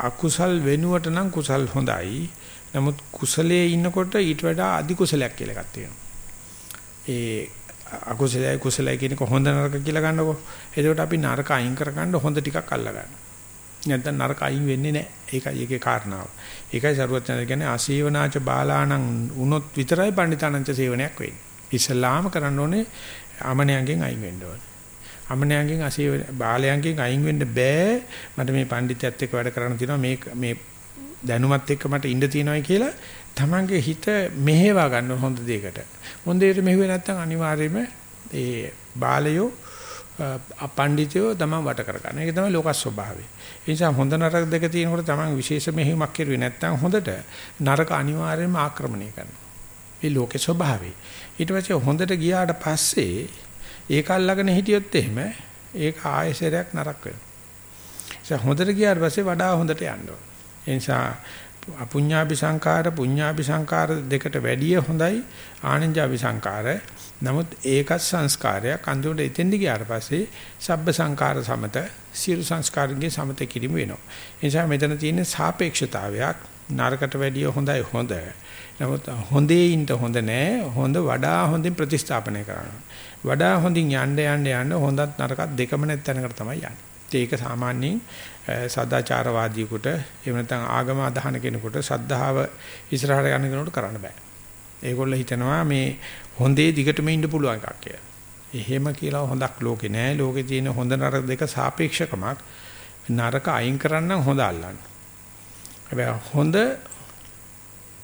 [SPEAKER 1] අකුසල් වෙනුවට නම් කුසල් හොඳයි නමුත් කුසලයේ ඉන්නකොට ඊට වඩා අධි කුසලයක් කියලා එකක් තියෙනවා ඒ අකුසලයි කුසලයි කියන එක හොඳ නරක කියලා ගන්නකො එතකොට අපි නරක අයින් කරගන්න හොඳ ටිකක් අල්ල ගන්නවා නැත්නම් නරක අයින් වෙන්නේ නැහැ. ඒකයි ඒකේ කාරණාව. ඒකයි සරුවචන කියන්නේ ආසීවනාච බාලාණන් උනොත් විතරයි පණ්ඩිතානංච සේවනයක් වෙන්නේ. ඉස්ලාම කරන්න ඕනේ අමනයන්ගෙන් අයින් වෙන්න ඕනේ. අමනයන්ගෙන් ආසීව බාලයන්ගෙන් අයින් වෙන්න බෑ. මට මේ පණ්ඩිතයත් එක්ක වැඩ කරන්න තියෙනවා මේ මේ දැනුමත් එක්ක මට ඉන්න තියෙනවායි කියලා තමන්ගේ හිත මෙහෙවා ගන්න හොඳ දෙයකට. හොඳ දෙයට මෙහෙුවේ නැත්නම් අනිවාර්යයෙන්ම ඒ බාලයෝ අපණ්ඩිතයෝ තමයි වට කරගන්න. ඒක තමයි ලෝක ස්වභාවය. ඒ නිසා හොඳ නරක දෙක තියෙනකොට තමයි විශේෂ මෙහෙයුමක් කෙරුවේ නැත්නම් හොඳට නරක අනිවාර්යයෙන්ම ආක්‍රමණය කරනවා. මේ ලෝකේ ස්වභාවය. ඊට පස්සේ හොඳට ගියාට පස්සේ ඒක අල්ලගෙන හිටියොත් එහෙම ඒක ආයසරයක් නරක වෙනවා. ඒ හොඳට ගියාට පස්සේ වඩා හොඳට යන්න ඕන. ඒ නිසා අපුඤ්ඤාභි සංකාර පුඤ්ඤාභි සංකාර දෙකට වැඩිය හොඳයි ආනන්ජාභි සංකාර නමුත් ඒකත් සංස්කාරයක් අන්තිමට එතෙන්දි ගියාට පස්සේ සබ්බ සංකාර සමත සියලු සංස්කාරන්ගේ සමත කිරීම වෙනවා. ඒ නිසා මෙතන තියෙන සාපේක්ෂතාවයක් නරකට වැඩිය හොඳයි හොඳ. නමුත් හොඳේ ඉන්න හොඳ නෑ හොඳ වඩා හොඳින් ප්‍රතිස්ථාපනය කරනවා. වඩා හොඳින් යන්න යන්න යන්න හොඳත් නරකත් දෙකම නැත්ැනකට තමයි යන්නේ. ඒක සාමාන්‍යයෙන් සදාචාරවාදීෙකුට එහෙම නැත්නම් ආගම අදහන කෙනෙකුට සද්ධාව ඉස්සරහට යන කෙනෙකුට කරන්න බෑ. ඒගොල්ලෝ හිතනවා මේ හොඳේ දිගටම ඉන්න පුළුවන් එකක් කියලා. එහෙම කියලා හොඳක් ලෝකේ නෑ. ලෝකේ තියෙන හොඳ නරක දෙක සාපේක්ෂකමක්. නරක අයින් කරන්න හොඳ අල්ලන්න. හැබැයි හොඳ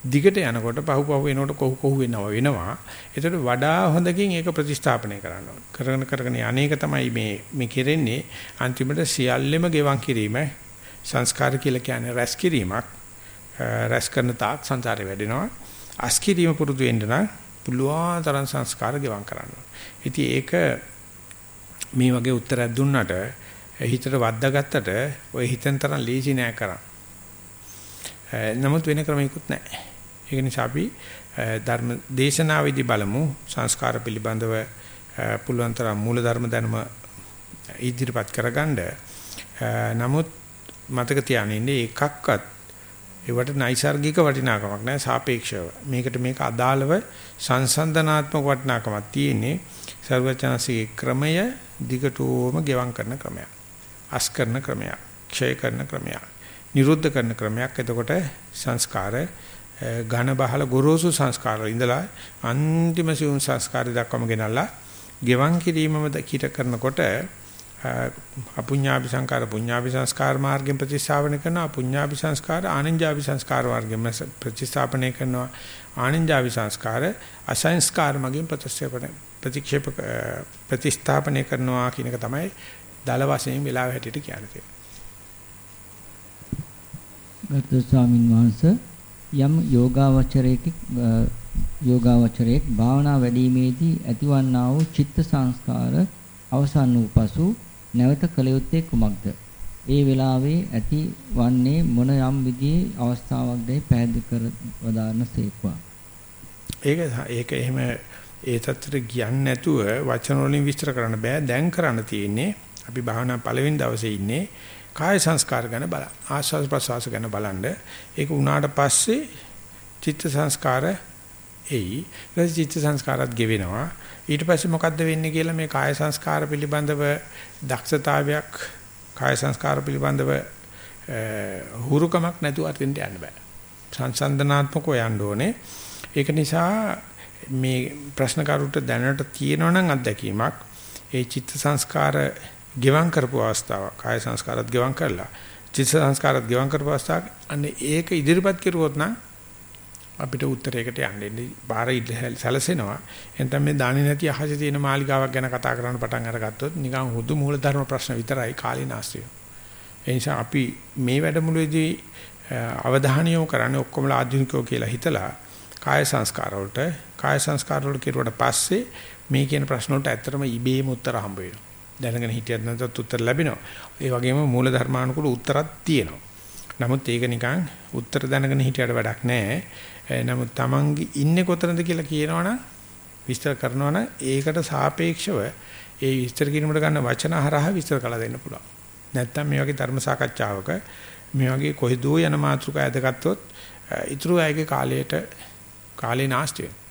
[SPEAKER 1] දිගට යනකොට පහු පහු වෙනකොට කොහු කොහු වෙනවා වෙනවා. ඒතර වඩා හොඳකින් ඒක ප්‍රතිස්ථාපනය කරන්න ඕන. කරගෙන කරගෙන අනේක තමයි මේ මේ කෙරෙන්නේ අන්තිමට සියල්ලෙම ගෙවන් කිරීම සංස්කාර කියලා කියන්නේ රැස් කිරීමක්. රැස් කරන තාක් සංසාරේ වැඩෙනවා. අස්කිරීම පුරුදු වෙන්න නම් පුළුවන් තරම් සංස්කාර ගෙවම් කරන්න ඉතින් ඒක මේ වගේ උත්තරයක් දුන්නට හිතට වද්දාගත්තට ඔය හිතෙන් තරම් ලීසි නෑ කරන්න. නමුත් වෙන ක්‍රමයක්වත් නෑ. ඒක නිසා අපි ධර්ම දේශනාවේදී බලමු සංස්කාර පිළිබඳව පුළුවන් තරම් මූල ධර්ම දැනුම ඉදිරිපත් කරගන්න. නමුත් මතක තියාගන්න ඉන්නේ එකක්වත් ඒවට නයිසાર્ගික වටිනාකමක් නැහැ සාපේක්ෂව. මේකට මේක අදාළව සංසන්දනාත්මක වටිනාකමක් තියෙන්නේ සර්වචනසිකේ ක්‍රමය දිගටම ගෙවම් කරන ක්‍රමයක්. අස් කරන ක්‍රමයක්. ක්ෂය කරන ක්‍රමයක්. නිරුද්ධ කරන ක්‍රමයක්. එතකොට සංස්කාර ඝන බහල ගොරෝසු සංස්කාර ඉඳලා අන්තිම සිවුම් සංස්කාර දක්වම ගෙනල්ලා ගෙවම් කිරීමම කිට කරනකොට අපුඤ්ඤාභි සංකාර පුඤ්ඤාභි සංස්කාර මාර්ගයෙන් ප්‍රතිස්ථාපන කරනවා පුඤ්ඤාභි සංස්කාර ආනන්ජාභි සංස්කාර මාර්ගයෙන් ප්‍රතිස්ථාපනය කරනවා ආනන්ජාභි සංස්කාර අසංස්කාර මාර්ගයෙන් ප්‍රතිස්ථාපන ප්‍රතික්ෂේප ප්‍රතිස්ථාපනය කරනවා කියන එක තමයි දල වශයෙන් වෙලාව හැටියට කියන්නේ.
[SPEAKER 2] ගරු ස්වාමින් වහන්සේ යම් යෝගාවචරයේක යෝගාවචරයේ භාවනා වැඩිීමේදී ඇතිවන්නා වූ චිත්ත සංස්කාර අවසන් වූ පසු නැවත කළ යුත්තේ කුමක්ද? ඒ වෙලාවේ ඇති වන්නේ මොන යම් විදිහේ අවස්ථාවක්දයි පැහැදිලි කර වදාරන සේක්වා.
[SPEAKER 1] ඒක ඒක එහෙම ඒ තත්තර කියන්නේ නැතුව වචන වලින් විස්තර කරන්න බෑ. දැන් කරන්න තියෙන්නේ අපි භාවනා පළවෙනි දවසේ ඉන්නේ කාය සංස්කාර ගැන බලන්න. ආස්වාද ප්‍රසවාස ගැන බලන්න. ඒක උනාට පස්සේ චිත්ත සංස්කාර එයි. ඊට චිත්ත සංස්කාරات ගෙවෙනවා. ඊට පස්සේ මොකද්ද වෙන්නේ කියලා මේ කාය සංස්කාර පිළිබඳව දක්ෂතාවයක් කාය සංස්කාර පිළිබඳව හුරුකමක් නැතුව අතින්ට යන්න බෑ. සංසන්දනාත්මකව යන්න ඕනේ. ඒක නිසා මේ ප්‍රශ්න කරුට දැනට තියෙනවනම් අත්දැකීමක් ඒ චිත්ත සංස්කාර ගෙවම් කරපු අවස්ථාවක්. කාය සංස්කාරات ගෙවම් කරලා චිත්ත සංස්කාරات ගෙවම් කරපු අවස්ථාවක්. අන්න ඒක ඉදිරිපත් කරුවොත් නම් අපිට උත්තරයකට යන්නේ බාර ඉල්ල සැලසෙනවා. එතන මේ දාන්නේ නැති අහසේ තියෙන මාලිගාවක් ගැන කතා කරන්න පටන් අරගත්තොත් නිකන් හුදු මූලධර්ම ප්‍රශ්න විතරයි කාලේ නාස්තිය. ඒ නිසා අපි මේ වැඩමුළුවේදී අවධානය යොමු කරන්නේ ඔක්කොමලා ආධුනිකයෝ කියලා හිතලා කාය සංස්කාර වලට කාය සංස්කාර වල කෙරුවට පස්සේ මේ කියන ප්‍රශ්න වලට ඇත්තටම ඉබේම උත්තර හම්බ වෙනවා. දැනගෙන හිටියත් නැත්නම් උත්තර ලැබෙනවා. ඒ වගේම මූල ධර්මානුකූල උත්තරත් තියෙනවා. නමුත් ඒක නිකන් උත්තර දැනගෙන හිටියට වැඩක් නැහැ. නමුත් Tamange ඉන්නේ කොතනද කියලා කියනවනම් විස්තර කරනවනම් ඒකට සාපේක්ෂව ඒ විස්තර කිරීමට ගන්න වචන හරහා විස්තර කළ දෙන්න පුළුවන්. නැත්තම් මේ වගේ ධර්ම සාකච්ඡාවක මේ වගේ කොහෙදෝ යන මාතෘකා ඇදගත්තොත් ඊතුරු අයගේ කාලයට කාලේ නාස්ති වෙනවා.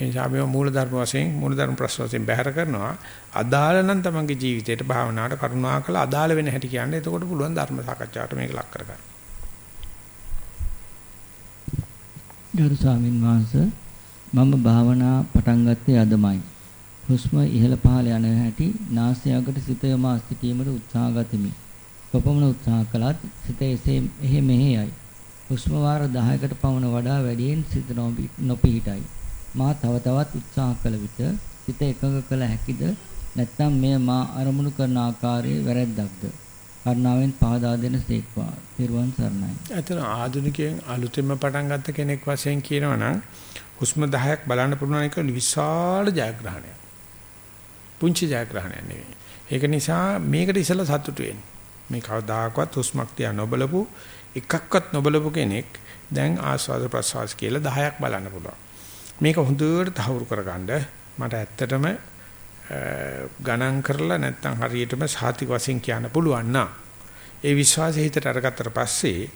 [SPEAKER 1] ඒ නිසා මේ මූල ධර්ම වශයෙන් මූල ධර්ම ප්‍රශ්න වශයෙන් බැහැර කරනවා. අදාළ නම් තමන්ගේ ජීවිතයට භාවනාවට කරුණාකර අදාළ වෙන හැටි කියන්නේ. එතකොට පුළුවන් ධර්ම සාකච්ඡාවට මේක ලක් කරගන්න.
[SPEAKER 2] ගරු ස්වාමින් වහන්සේ මම භාවනා පටන් ගත්තේ අදමයි. හුස්ම ඉහළ පහළ යන හැටි නාසයකට සිත යොමා සිටීමට උත්සාහ ගතිමි. කොපමණ උත්සාහ කළත් සිත එසේ එහෙ මෙහෙයයි. හුස්ම වාර 10කට පමණ වඩා වැඩියෙන් සිත නොපිහිටයි. මා තව තවත් උත්සාහ කළ විට සිත එකඟ කළ හැකිද නැත්නම් මෙය මා අරමුණු කරන ආකාරයේ වැරැද්දක්ද? කරුණාවෙන් පහදා දෙන සේක්වා. පිරුවන් සරණයි.
[SPEAKER 1] අතන ආධුනිකයෙන් අලුතෙන්ම පටන් ගත්ත කෙනෙක් වශයෙන් කියනවනම් හුස්ම 10ක් බලන්න පුළුවන් එක විශාල ජයග්‍රහණයක්. පුංචි ජයග්‍රහණයක් නෙවෙයි. ඒක නිසා මේකට ඉස්සලා සතුටු වෙන්න. මේ කවදාකවත් හුස්මක් තියා නොබලපු එකක්වත් නොබලපු කෙනෙක් දැන් ආස්වාද ප්‍රසවාස කියලා 10ක් බලන්න පුළුවන්. මේක හොඳට තහවුරු කරගන්න මට ඇත්තටම ගණන් කරලා නැත්තම් හරියටම සාතික වශයෙන් කියන්න පුළුවන් නම් ඒ විශ්වාසය හිතට අරගත්තට පස්සේ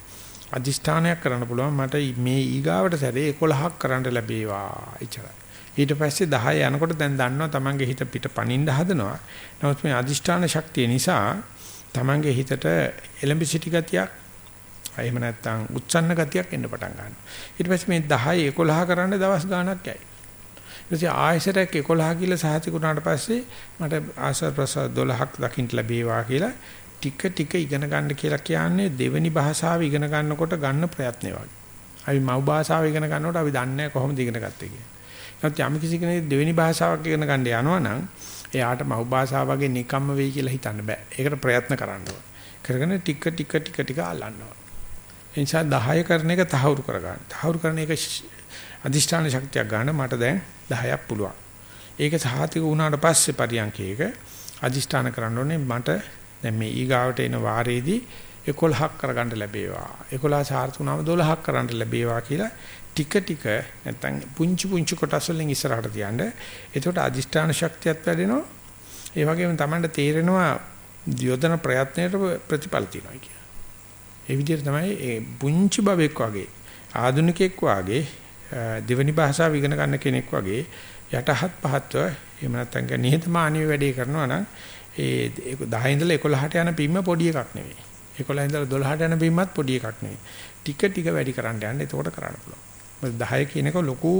[SPEAKER 1] අදිෂ්ඨානයක් කරන්න පුළුවන් මට මේ ඊගාවට සැරේ 11ක් කරන්න ලැබේවා එච්චරයි. ඊට පස්සේ 10 යනකොට දැන් දන්නවා තමන්ගේ හිත පිට පනින්න හදනවා. නමුත් මේ අදිෂ්ඨාන ශක්තිය නිසා තමන්ගේ හිතට එලඹ සිටි ගතියක් එහෙම නැත්නම් උච්චන්න ගතියක් එන්න පටන් ගන්නවා. ඊට පස්සේ මේ 10 11 කරන්න දවස් ගාණක් යයි. ඊටසේ ආයසරයක් 11 කියලා සාහිතිකුණාට පස්සේ මට ආසර් ප්‍රසාද 12ක් දකින්න ලැබේවා කියලා ටික ටික ඉගෙන ගන්න කියලා කියන්නේ දෙවෙනි භාෂාව ඉගෙන ගන්නකොට ගන්න ප්‍රයත්නේ වගේ. අපි මව් භාෂාව ඉගෙන ගන්නකොට අපි දන්නේ කොහොමද ඉගෙන ගත්තේ කියලා. නැත්නම් යම් කිසි කෙනෙක් දෙවෙනි භාෂාවක් ඉගෙන ගන්න යනවා නම් එයාට මව් භාෂාව වගේ නිකම්ම වෙයි කියලා හිතන්න බෑ. ඒකට ප්‍රයත්න කරන්න ඕනේ. කරගෙන ටික ටික ටික ටික අල්ලන්න ඕනේ. ඒ නිසා 10 කරන එක තහවුරු කරගන්න. තහවුරු කරන එක අදිෂ්ඨාන ශක්තියක් ගන්න මට දැන් 10ක් පුළුවන්. ඒක සහතික වුණාට පස්සේ පරියන්කේක අදිෂ්ඨාන කරන්න ඕනේ මට දැන් මේ ඊගාවට එන වාරයේදී 11ක් කරගන්න ලැබේවා. 11 සාර්ථක වුණාම 12ක් කරන්න ලැබේවා කියලා ටික ටික නැත්තම් පුංචි පුංචි කොටස් වලින් ඉස්සරහට තියන්න. එතකොට අදිෂ්ඨාන ශක්තියත් වැඩෙනවා. ඒ වගේම Tamanට තේරෙනවා යොදන ප්‍රයත්නයේ ප්‍රතිඵල තියෙනවා කියලා. ඒ විදිහට තමයි ඒ පුංචි බබෙක් වගේ ආධුනිකෙක් වගේ දෙවනි භාෂාව ඉගෙන ගන්න කෙනෙක් වගේ යටහත් පහත්ව එහෙම නැත්නම් නිහතමානීව වැඩේ කරනවා නම් ඒ 10 ඉඳලා 11ට යන පිම්ම පොඩි එකක් නෙවෙයි. 11 ඉඳලා 12ට යන පිම්මත් පොඩි එකක් නෙවෙයි. ටික ටික වැඩි කරන්න යන්න එතකොට කරන්න පුළුවන්. මොකද 10 කියන එක ලොකු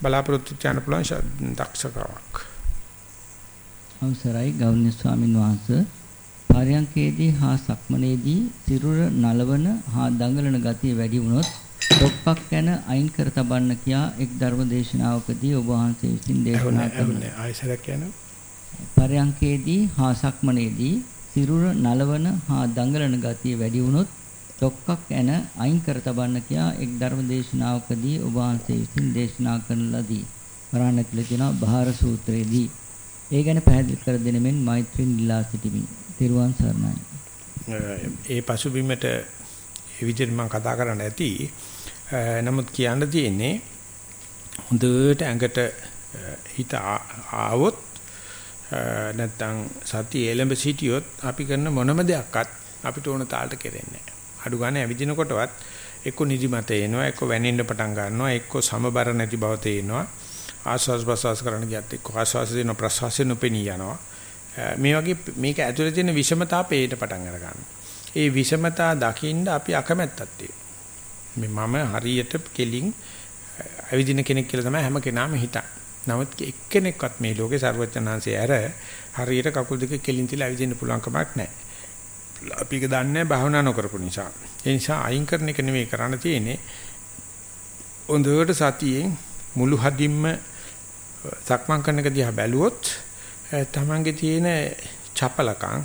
[SPEAKER 1] බලාපොරොත්තු යන පුළුවන් දක්ෂකමක්.
[SPEAKER 2] අවසරයි ගෞරවනීය ස්වාමින් වහන්සේ පරයන්කේදී හා සක්මනේදී සිරුර නලවන හා දඟලන ගතිය වැඩි වුණොත් ඩොක්පක් ගැන අයින් කර තබන්න කියා එක් ධර්ම දේශනාවකදී ඔබ වහන්සේ විසින් දේශනා කළා.
[SPEAKER 1] ආයසරක් කියනවා.
[SPEAKER 2] පරයන්කේදී හා සක්මනේදී සිරුර නලවන හා දඟලන ගතිය වැඩි වුණොත් ඩොක්පක් ගැන අයින් කර තබන්න කියා එක් ධර්ම දේශනාවකදී ඔබ වහන්සේ විසින් දේශනා කරන ලදී. වරණ ඇතුළේ තියෙන බහාර සූත්‍රයේදී ඒ ගැන පැහැදිලි කර දෙන මෙන් මෛත්‍රීන් ඉල්ලා සිටිමි. තිරුවන් සරණයි.
[SPEAKER 1] ඒ පසුබිමට ඒ විදිහට මම කතා කරන්න ඇති නමුත් කියන්න තියෙන්නේ හොඳට ඇඟට හිත ආවොත් නැත්තම් සතිය එළඹ සිටියොත් අපි කරන මොනම දෙයක්වත් අපිට ඕන තාලට කෙරෙන්නේ නැහැ. අඩු ගන්න ඇවිදිනකොටවත් එක්ක නිදිමත එනවා, එක්ක වැනෙන්න පටන් ගන්නවා, එක්ක සමබර නැති බව තේනවා. ආස්වාස් ප්‍රසවාස කරන්න ගියත් එක්ක ආස්වාස් දෙන ප්‍රසවාසෙ නොපෙනී යනවා. මේ වගේ මේක ඇතුලේ තියෙන විෂමතා පේට පටන් අර ගන්නවා. ඒ විෂමතා දකින්න අපි අකමැත්තක් තියෙනවා. මේ මම හරියට කෙලින් ඇවිදින කෙනෙක් කියලා තමයි හැම කෙනාම හිතන්නේ. නමුත් එක්කෙනෙක්වත් මේ ලෝකේ ਸਰවඥාන්සේ ඇර හරියට කකුල් දෙක කෙලින් තියලා ඇවිදින්න පුළුවන් කමක් නැහැ. අපි ඒක දන්නේ භාවනා නොකරපු නිසා. ඒ නිසා අයින් කරන එක නෙමෙයි කරන්න තියෙන්නේ. හොඳට සතියෙන් මුළු හදින්ම සක්මන් කරන එක දිහා බැලුවොත් තමන්ගේ තියෙන චපලකම්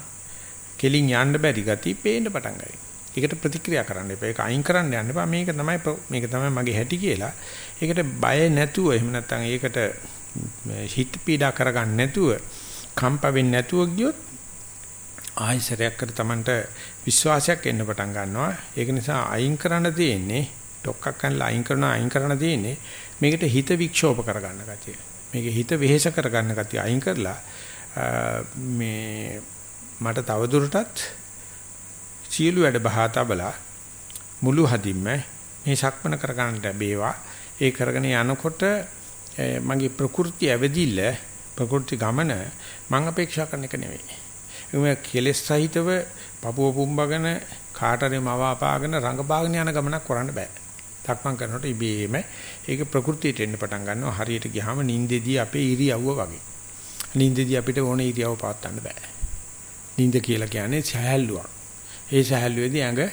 [SPEAKER 1] කෙලින් යන්න බැරි ගතිය පේන්න පටන් ගන්නවා. ඒකට ප්‍රතික්‍රියා කරන්න එපා. ඒක අයින් කරන්න යන්න එපා. මේක තමයි මේක තමයි මගේ හැටි කියලා. ඒකට බය නැතුව එහෙම නැත්නම් ඒකට හිත පීඩා කරගන්න නැතුව කම්ප වෙන්නේ නැතුව ගියොත් ආයිසරයක් කර තමන්ට විශ්වාසයක් එන්න පටන් ගන්නවා. ඒක නිසා අයින් කරන්න තියෙන්නේ ඩොක්කක් කනලා අයින් කරන අයින් කරන්න තියෙන්නේ මේකට හිත වික්ෂෝප කරගන්න ගතිය. මේක හිත වෙහෙස කරගන්න ගතිය අයින් කරලා මේ මට තවදුරටත් සියලු වැඩ බහා තබලා මුළු හදින්ම මේ සක්මන කර ගන්නට ලැබේවා. ඒ කරගෙන යනකොට මගේ ප්‍රകൃති ඇවිදිල්ල ප්‍රകൃති ගමන මම අපේක්ෂා කරන එක නෙවෙයි. මේ කෙලෙස් සහිතව පපුව පුම්බගෙන කාටරේ මව අපාගෙන රඟපාගෙන යන ගමනක් කරන්න බෑ. සක්මන් කරනකොට ඉබේම ඒක ප්‍රകൃතියට එන්න පටන් ගන්නවා. හරියට ගියාම නින්දෙදී අපේ ඉරියව්ව වගේ. නිින්දෙදී අපිට ඕන ඉරියව්ව පවත්වන්න බෑ. නිින්ද කියලා කියන්නේ සහැල්ලුවක්. ඒ සහැල්ලුවේදී ඇඟ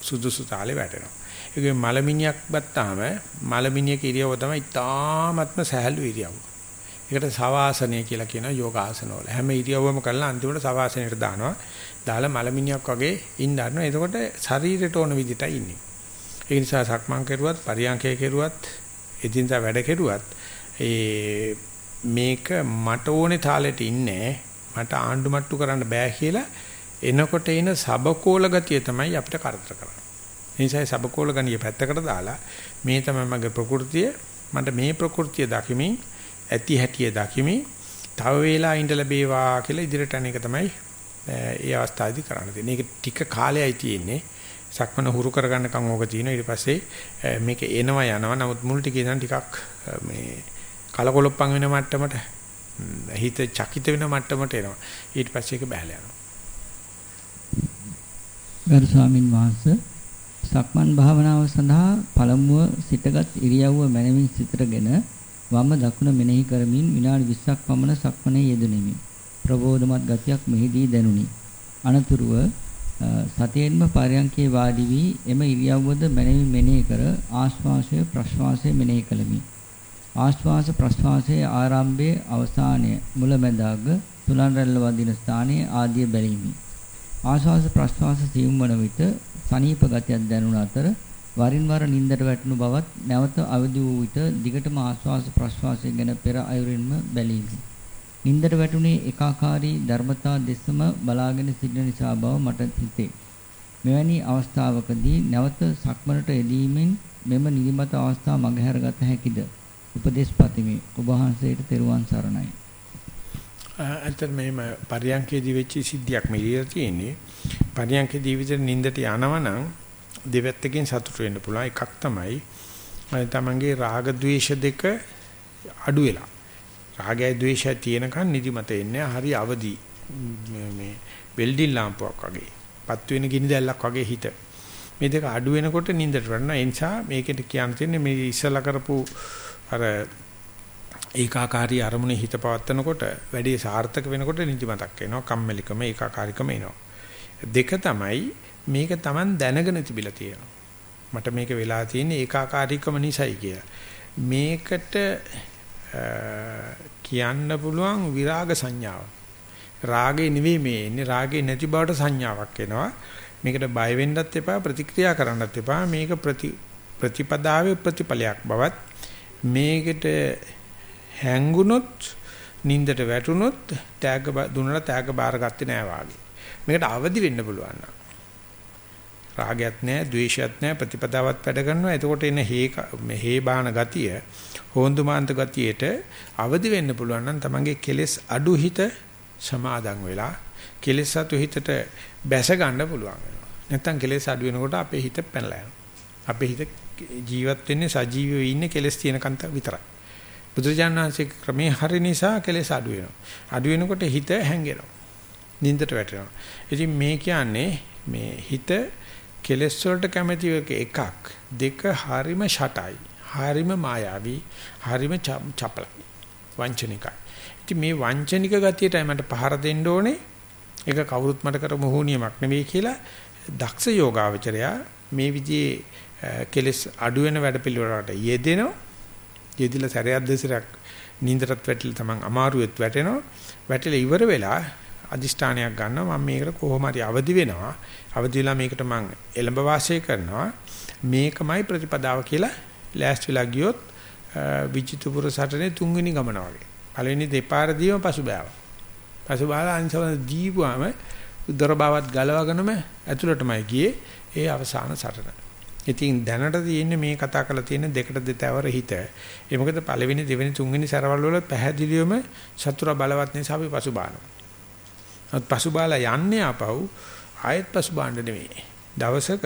[SPEAKER 1] සුදුසු තාලේ වැටෙනවා. ඒකේ මලමිනියක් බත්තාම මලමිනියක ඉරියව්ව තමයි තාමත්ම සහැල්ලු ඉරියව්ව. ඒකට සවාසනය කියලා කියන යෝගාසන වල හැම ඉරියව්වම කරලා අන්තිමට සවාසනයට දානවා. දාලා මලමිනියක් වගේ ඉන්න ගන්නවා. එතකොට ශරීරයට ඕන විදිහටයි ඉන්නේ. ඒ නිසා සක්මන් කෙරුවත්, පරියන්කය කෙරුවත්, එදිනදා වැඩ කෙරුවත් ඒ මේක මට ඕනේ තාලෙට ඉන්නේ මට ආණ්ඩු මට්ටු කරන්න බෑ කියලා එනකොට එන සබකෝල ගතිය තමයි අපිට කරදර කරන්නේ. ඒ නිසා සබකෝල ගණිය පැත්තකට දාලා මේ තමයි මගේ ප්‍රകൃතිය මට මේ ප්‍රകൃතිය දකිමින් ඇති හැටිය දකිමින් තව වේලා ඉඳ ලැබේවා කියලා ඉදිරියට අන එක තමයි ඒ අවස්ථාවේදී කරන්න තියෙන්නේ. මේක ටික කාලයයි තියෙන්නේ. සක්මන හුරු කරගන්නකම් ඕක තියෙනවා. ඊට පස්සේ මේක එනවා යනවා. නමුත් මුල් ටිකේ නම් ටිකක් මේ කලකොලොප්පන් වෙන මට්ටමට හිත චකිත වෙන මට්ටමට එනවා. ඊට පස්සේ ඒක බහැලා යනවා.
[SPEAKER 2] ගරු ස්වාමින් වහන්සේ සක්මන් භාවනාව සඳහා පළමුව සිටගත් ඉරියව්ව මනමින් සිතටගෙන වම දකුණ මෙනෙහි කරමින් විනාඩි 20ක් පමණ සක්මනේ යෙදුණෙමි. ප්‍රබෝධමත් ගතියක් මෙහිදී දැනුනි. අනතුරුව සතියෙන්ම පරයන්කේ වාඩි වී එම ඉරියව්වද මනමින් මෙනෙහි කර ආශ්වාසය ප්‍රශ්වාසය මෙනෙහි කළමි. ආශ්වාස ප්‍රශ්වාසයේ ආරම්භයේ අවසානය මුලැමැදාග තුලන් රැල්ල වදින ස්ථානයේ ආදිය බැලීමි. ආශ්වාස ප්‍රශ්වාස සියුම් වන විට සනීප ගතියක් දැනුන අතර වරින් වර නින්දට වැටුණු බවත් නැවත අවදි වූ විට දිගටම ආශ්වාස ප්‍රශ්වාසය ගැන පෙර අයුරින්ම බැලීමි. නින්දට වැටුනේ ඒකාකාරී ධර්මතා දෙසම බලාගෙන සිටින නිසා බව මට හිතේ. මෙවැනි අවස්ථාවකදී නැවත සක්මනට යෙදීමෙන් මෙම නිදිමත අවස්ථාව මගහැරගත හැකිද? උපදේශ පතිමි. ඔබ වහන්සේට තෙරුවන් සරණයි.
[SPEAKER 1] අන්තර මේම පරියන්කේදී වෙච්ච සිද්ධියක් මෙලියලා තියෙන්නේ. පරියන්කේදී විතර නිින්දට යනවනම් දෙවැත්තකින් සතුට වෙන්න පුළුවන්. එකක් තමයි තමන්ගේ රාග ద్వේෂ දෙක අඩු වෙලා. රාගය ద్వේෂය තියෙනකන් නිදිමත එන්නේ. හරි අවදි මේ වෙල්ඩින් ලාම්පුවක් වගේ. පත් වෙන ගිනි දැල්ලක් වගේ හිත. මේ දෙක අඩු වෙනකොට නිින්දට වඩනවා. ඒ නිසා මේකට කියන්න තියෙන්නේ මේ ඉස්සලා කරපු අර ඒකාකාරී අරමුණේ හිත පවත්නකොට වැඩේ සාර්ථක වෙනකොට නිදිමතක් එනවා කම්මැලිකම ඒකාකාරීකම එනවා. දෙක තමයි මේක Taman දැනගෙන තිබිලා තියෙනවා. මට මේක වෙලා තියෙන්නේ ඒකාකාරීකම නිසයි කියලා. මේකට කියන්න පුළුවන් විරාග සංඥාව රාගේ නෙවෙයි මේ එන්නේ රාගේ නැති බවට සංඥාවක් එනවා. මේකට බය වෙන්නත් එපා ප්‍රතික්‍රියා කරන්නත් එපා. මේක ප්‍රති ප්‍රතිපදාවේ ප්‍රතිඵලයක් බවත් මේකට හැංගුනොත් නින්දට වැටුනොත් තෑග්ග දුන්නලා තෑග්ග බාරගත්තේ නෑ වාගේ. මේකට අවදි වෙන්න පුළුවන් නම්. රාගයක් නෑ, ද්වේෂයක් නෑ, ප්‍රතිපදාවත් වැඩ කරනවා. එතකොට එන හේ හේ බාන ගතිය, හොඳුමාන්ත ගතියට අවදි වෙන්න පුළුවන් නම් තමන්ගේ කෙලෙස් අඩු හිත සමාදන් වෙලා කෙලෙස් අතු හිතට බැස ගන්න පුළුවන් වෙනවා. නැත්තම් කෙලෙස් අඩු වෙනකොට අපේ හිත පැනලා යනවා. අපේ හිත ජීවත් වෙන්නේ සජීවීව ඉන්නේ කෙලෙස් තියෙනකන් විතරයි. බුදුරජාණන් වහන්සේ ක්‍රමේ හරි නිසා කෙලෙස් අඩු වෙනවා. අඩු වෙනකොට හිත හැංගෙනවා. නින්දට වැටෙනවා. ඉතින් මේ කියන්නේ මේ හිත කෙලෙස් වලට කැමැති එකක් දෙක හරිම ෂටයි. හරිම මායාවී, හරිම චපලයි. වංචනිකයි. ඉතින් මේ වංචනික ගතියටයි මට පහර දෙන්න ඕනේ. ඒක කවුරුත් මට කරමු හෝනියමක් නෙවෙයි කියලා දක්ෂ යෝගාවචරයා මේ විදිහේ කෙලස් අඩු වෙන වැඩපිළිවෙලකට යෙදෙනවා. යෙදිලා සැරයක් දෙසරක් නින්දටත් වැටිලා තමන් අමාරුවෙත් වැටෙනවා. වැටිලා ඉවර වෙලා අදිෂ්ඨානයක් ගන්නවා මම මේකට කොහොම හරි අවදි වෙනවා. අවදි වෙලා මේකට මම එළඹ වාසය කරනවා. මේකමයි ප්‍රතිපදාව කියලා ලෑස්තිලා ගියොත් විචිතුපුර සටනේ තුන්වෙනි ගමන වගේ. පළවෙනි දෙපාර දීම පසුබෑව. පසුබාල අන්සවන දීපුවාම උදර බවත් ගලවගෙනම ඇතුළටමයි ගියේ ඒ අවසාන සටන. ඉතින් දැනට තියෙන්නේ මේ කතා කරලා තියෙන දෙකට දෙතවර හිත. ඒ මොකද පළවෙනි දෙවෙනි තුන්වෙනි සරවල් වල පැහැදිලිවම සතුර බලවත් නිසා අපි පසුබානවා. අත් පසුබාලා යන්නේ ආපහු ආයෙත් පසුබාන්න නෙවෙයි. දවසක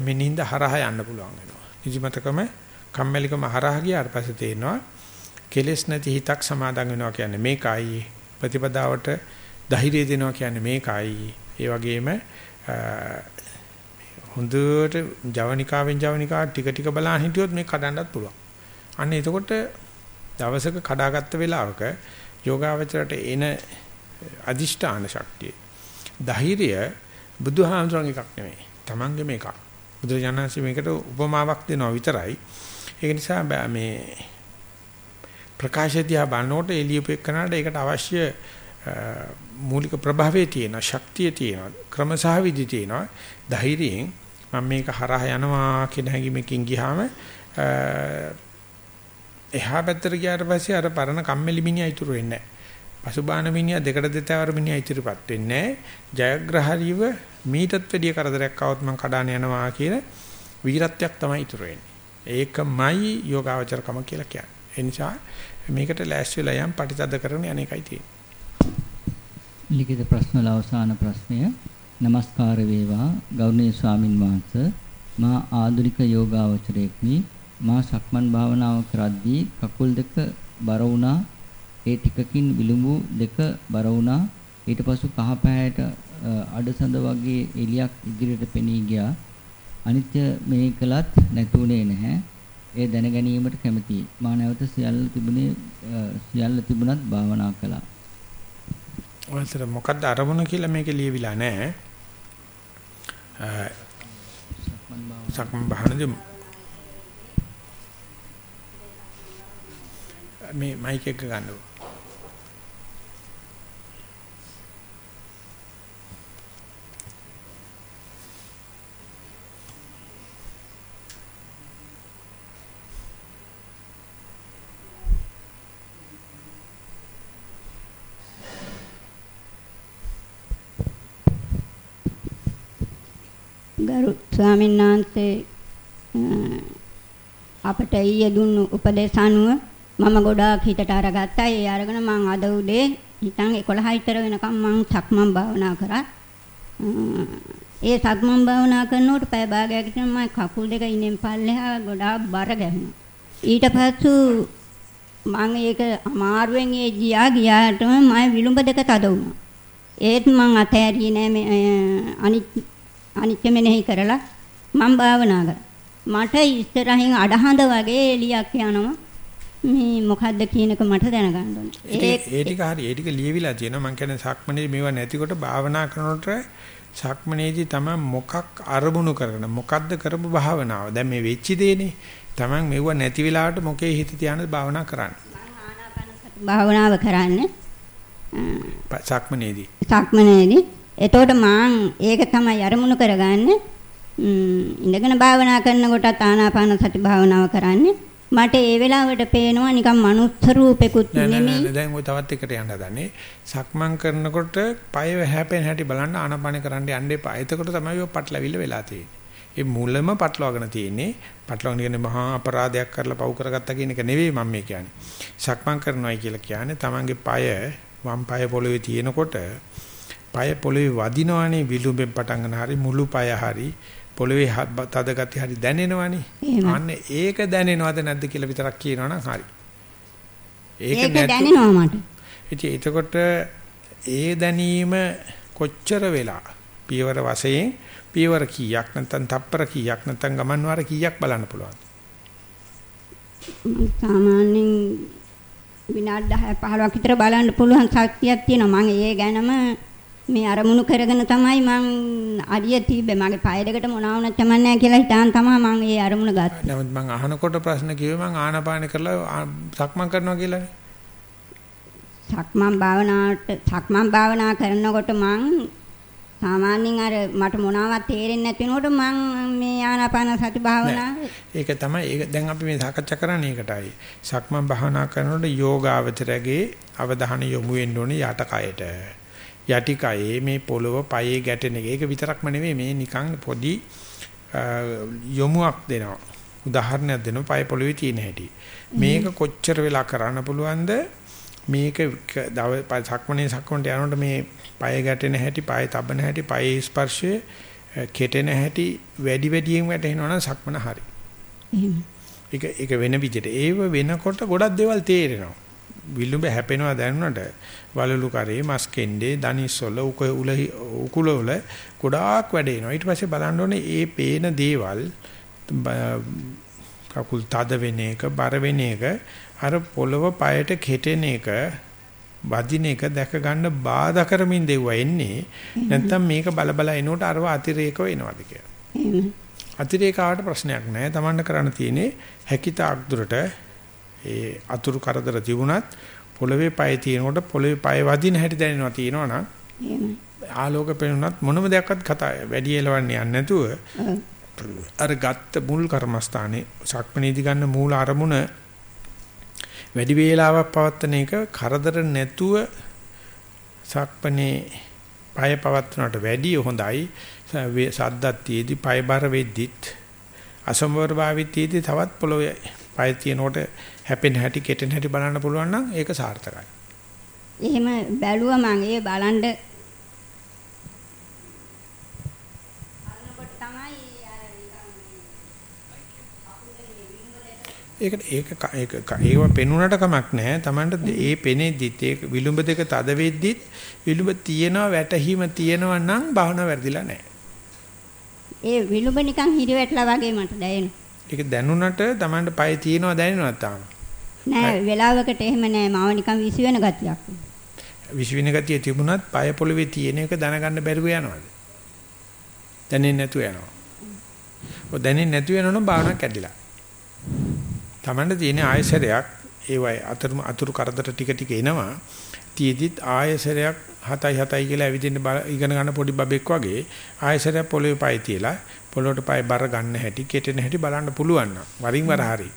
[SPEAKER 1] මිනින්ද හරහා යන්න පුළුවන් වෙනවා. නිදිමතකම කම්මැලිකම හරහා ගියාට පස්සේ තේනවා කෙලෙස් නැති හිතක් සමාදන් වෙනවා කියන්නේ මේකයි ප්‍රතිපදාවට ධෛර්යය දෙනවා කියන්නේ මේකයි ඒ වගේම හොඳට ජවනිකාවෙන් ජවනිකාට ටික ටික බලන් හිටියොත් මේක කඩන්නත් පුළුවන්. අන්න එතකොට දවසක කඩාගත්ත වෙලාවක යෝගාවචරයට එන අදිෂ්ඨාන ශක්තිය ධෛර්යය බුදුහාමුදුරන් එකක් නෙමෙයි. Tamange මේකක්. බුදුරජාණන්සේ මේකට උපමාවක් දෙනවා විතරයි. ඒක නිසා මේ ප්‍රකාශය දිහා බලනකොට එළියපෙකනට ඒකට අවශ්‍ය මූලික ප්‍රභාවයේ තියෙන ශක්තිය තියෙන ක්‍රමසහ විදි තියෙන ධෛර්යයෙන් මම මේක හරහා යනවා කියන හැඟීමකින් ගියාම එහා පැත්තට ගියාට පස්සේ අර පරණ කම්මැලි මිනිහා ඉතුරු වෙන්නේ නැහැ. පසුබාන මිනිහා දෙකට දෙතවර මිනිහා ඉතුරුපත් වෙන්නේ නැහැ. ජයග්‍රහරීව මීටත් වැඩිය කරදරයක් આવත් මම කඩාන යනවා කියන වීරත්වයක් තමයි ඉතුරු වෙන්නේ. ඒකමයි යෝගාවචරකම කියලා කියන්නේ. ඒ නිසා මේකට ලෑස්ති වෙලා යම් ප්‍රතිතද කරන අනේකයි තියෙන්නේ.
[SPEAKER 2] ලිඛිත ප්‍රශ්න වල අවසාන ප්‍රශ්නය নমස්කාර වේවා ගෞරවනීය ස්වාමින් වහන්සේ මා ආධුනික යෝගාවචරයෙක්නි මා සක්මන් භාවනාව කරද්දී කකුල් දෙක බර වුණා ඒ ටිකකින් විලුඹු දෙක බර වුණා ඊට පසු කහ පැහැයට අඩසඳ වගේ එලියක් ඉදිරියට පෙනී ගියා අනිත්‍ය මෙහි කළත් නැතුනේ නැහැ ඒ දැන ගැනීමට කැමතියි. මා නැවත සියල්ල තිබුණේ සියල්ල තිබුණත් භාවනා කළා.
[SPEAKER 1] ඔයතර මොකද්ද අරමුණ කියලා මේකේ ලියවිලා නැහැ. සක්මන් භාවනාවේ මේ මයික් එක ගන්නකො.
[SPEAKER 5] ගරු ස්වාමීන් වහන්සේ අපට ඊයේ දුන්නු උපදේශ අනුව මම ගොඩාක් හිතට අරගත්තා. ඒ අරගෙන මං අද උදේ හිටන් 11 විතර වෙනකම් මං සක්මන් භාවනා කරා. ඒ සක්මන් භාවනා කරනකොට පැය භාගයක් විතර මම කකුල් දෙක ඉනෙන් පල්ලෙහා ගොඩාක් බර ගැහුණා. ඊට පස්සු මම ඒක අමාරුවෙන් ඒ ගියා ගියාටම මම විලුඹ දෙක තද වුණා. ඒත් මං අතෑරියේ නෑ අනිත් අනිත්‍ය මෙනෙහි කරලා මම භාවනා කරා. මට ඉස්සරහින් අඩහඳ වගේ එලියක් යනවා. මේ මොකද්ද කියනක මට දැනගන්න ඕනේ.
[SPEAKER 1] ඒ ඒ ටික හරි ඒ ටික ලියවිලා තියෙනවා. මම කියන්නේ සක්මනේ මේවා නැතිකොට භාවනා කරනකොට සක්මනේදී තමයි මොකක් අරමුණු කරගෙන මොකද්ද කරපු භාවනාව. දැන් මේ වෙච්ච දේනේ. Taman මෙව නැති වෙලාවට මොකේ හිත තියානද භාවනා කරන්නේ.
[SPEAKER 5] භාවනාව කරන්නේ.
[SPEAKER 1] සක්මනේදී.
[SPEAKER 5] සක්මනේදී එතකොට මාන් ඒක තමයි අරමුණු කරගන්නේ. ඉඳගෙන භාවනා කරනකොටත් ආනාපාන සති භාවනාව කරන්නේ. මට ඒ වෙලාවට පේනවා නිකන් මනුස්ස රූපෙකුත් නෙමෙයි.
[SPEAKER 1] දැන් ඔය තවත් එකට යන්න හදන්නේ. සක්මන් කරනකොට පය හැපෙන හැටි බලන්න ආනාපාන කරන්න යන්න එපා. එතකොට තමයි ඔය පටලවිල්ල වෙලා තියෙන්නේ. ඒ මුලම පටලවාගෙන තියෙන්නේ. පටලවාගෙන කියන්නේ මහා අපරාධයක් කරලා පව් කරගත්තා කියන එක නෙවෙයි මම මේ කියන්නේ. සක්මන් කරනවායි කියලා කියන්නේ තමන්ගේ පය වම් පය පොළවේ තියෙනකොට পাය පොළවේ වදිනවනේ විලුඹෙන් පටන් ගන්න හරි මුළු පය හරි පොළවේ තද ගති හරි දැනෙනවනේ. අන්න ඒක දැනෙනවද නැද්ද කියලා විතරක් කියනවනම් හරි.
[SPEAKER 5] ඒක දැනෙනවා මට.
[SPEAKER 1] එතකොට ඒ දැනීම කොච්චර වෙලා? පියවර වශයෙන් පියවර කීයක් නැත්නම් තප්පර කීයක් නැත්නම් ගමන් වාර කීයක් බලන්න පුළුවන්
[SPEAKER 5] සාමාන්‍යයෙන් විනාඩි 10 15ක් විතර බලන්න පුළුවන් ශක්තියක් තියෙනවා. මම ඒ ගැනම මේ අරමුණු කරගෙන තමයි මං අඩිය තිබ්බේ. මගේ පය දෙකට මොනවා වුණත් කමන්නේ කියලා හිතාන් තමයි මං මේ අරමුණ ගත්තේ.
[SPEAKER 1] නමුත් මං අහනකොට ප්‍රශ්න කිව්වේ මං ආනාපාන කරලා සක්මන් කරනවා කියලානේ.
[SPEAKER 5] සක්මන් භාවනාවට සක්මන් භාවනා කරනකොට මං සාමාන්‍යයෙන් අර මට මොනවත් තේරෙන්නේ නැති වෙනකොට මං මේ ආනාපාන සති භාවනාව
[SPEAKER 1] ඒක තමයි ඒක දැන් අපි මේ සාකච්ඡා කරන්නේ ඒකටයි. සක්මන් භාවනා කරනකොට යෝගාවචරගේ අවධානය යොමු වෙන්න ඕනේ යට කයට. යටි කයේ මේ පොළව පයේ ගැටෙන එක. ඒක විතරක්ම නෙවෙයි මේ නිකන් පොඩි යොමුක් දෙනවා. උදාහරණයක් දෙනවා පය පොළවේ තියෙන හැටි. මේක කොච්චර වෙලා කරන්න පුළුවන්ද? මේක සක්මනේ සක්මන්ට යනකොට මේ පය ගැටෙන හැටි, පය තබන හැටි, පයේ ස්පර්ශය කෙටෙන හැටි වැඩි වැඩියෙන් වැටෙනවා නම් සක්මන හරි. ඒක ඒක වෙන විදිහට. ඒව වෙනකොට ගොඩක් දේවල් තේරෙනවා. විලුඹ හැපෙනවා දැනුණට වලලු කරේ මස් කෙන්ඩේ දනිස්සොල උක උල උකුල වල ගොඩාක් වැඩේනවා. ඊට පස්සේ බලන්න ඕනේ ඒ පේන දේවල් කකුල් තද වෙන එක, බර වෙන එක, අර පොළව පයට කෙටෙන එක වදින එක දැක ගන්න බාධා කරමින් දෙවුවා එන්නේ නැත්තම් මේක බල බල එනකොට අරව අතිරේක වෙනවද කියලා. අතිරේකාවට ප්‍රශ්නයක් නැහැ. Tamanne කරන්න තියෙන්නේ හැකිතාක් දුරට ඒ අතුරු කරදර තිබුණත් පොළවේ පය තියෙනකොට පොළවේ පය වදින හැටි දැනෙනවා තියෙනවනම්. ආලෝක පෙනුනත් මොනම දෙයක්වත් කතා වැඩි එලවන්නේ නැතුව. අර ගත්ත මුල් කර්මස්ථානේ සක්මනේදී ගන්න මූල අරමුණ වැඩි වේලාවක් පවත්තන එක කරදර නැතුව සක්මනේ පය පවත්වනට වැඩිය හොඳයි සද්දත් තියේදී පය බර වෙද්දිත් අසම්වර භාවිතයේදී තවත් පොළොවේ පය තියනකොට හැපෙන හැටි කෙටෙන හැටි බලන්න පුළුවන් නම් ඒක සාර්ථකයි.
[SPEAKER 5] එහෙම බැලුවා මං ඒ බලන්න
[SPEAKER 1] ඒකට ඒක ඒක ඒව පෙනුනට කමක් නැහැ. Tamanට ඒ පෙනේදිත් ඒ විලුඹ දෙක තද වෙද්දිත් විලුඹ තියෙනවා වැටහිම තියෙනවා නම් භාවනාව වැඩිලා නැහැ.
[SPEAKER 5] ඒ විලුඹ නිකන් හිරි වැටලා වගේ මට දැනෙනවා.
[SPEAKER 1] ඒක දැනුණට Tamanට පය තියෙනවා දැනෙනවා තාම.
[SPEAKER 5] නෑ වෙලාවකට එහෙම නෑ මාව නිකන් විසි වෙන ගතියක්.
[SPEAKER 1] විශ්වින ගතිය තිබුණත් පය පොළවේ තියෙන එක දැනගන්න බැරුව යනවාද? දැනෙන්නේ නැතුව යනවා. ඔය දැනෙන්නේ නැතුව යනවනම් භාවනාවක් කැඩිලා. Tamanට තියෙන ආයසරයක් ඒ වයි අතුරු අතුරු කරදර ටික ටික එනවා. තියේදිත් ආයසරයක් 7යි 7යි කියලා ඇවිදින්න ඉගෙන ගන්න පොඩි බබෙක් වගේ ආයසරයක් පොළවේ පය තියලා පොළොවට පය බර ගන්න හැටි කෙටෙන හැටි බලන්න පුළුවන් නම් වරින් වර හරි.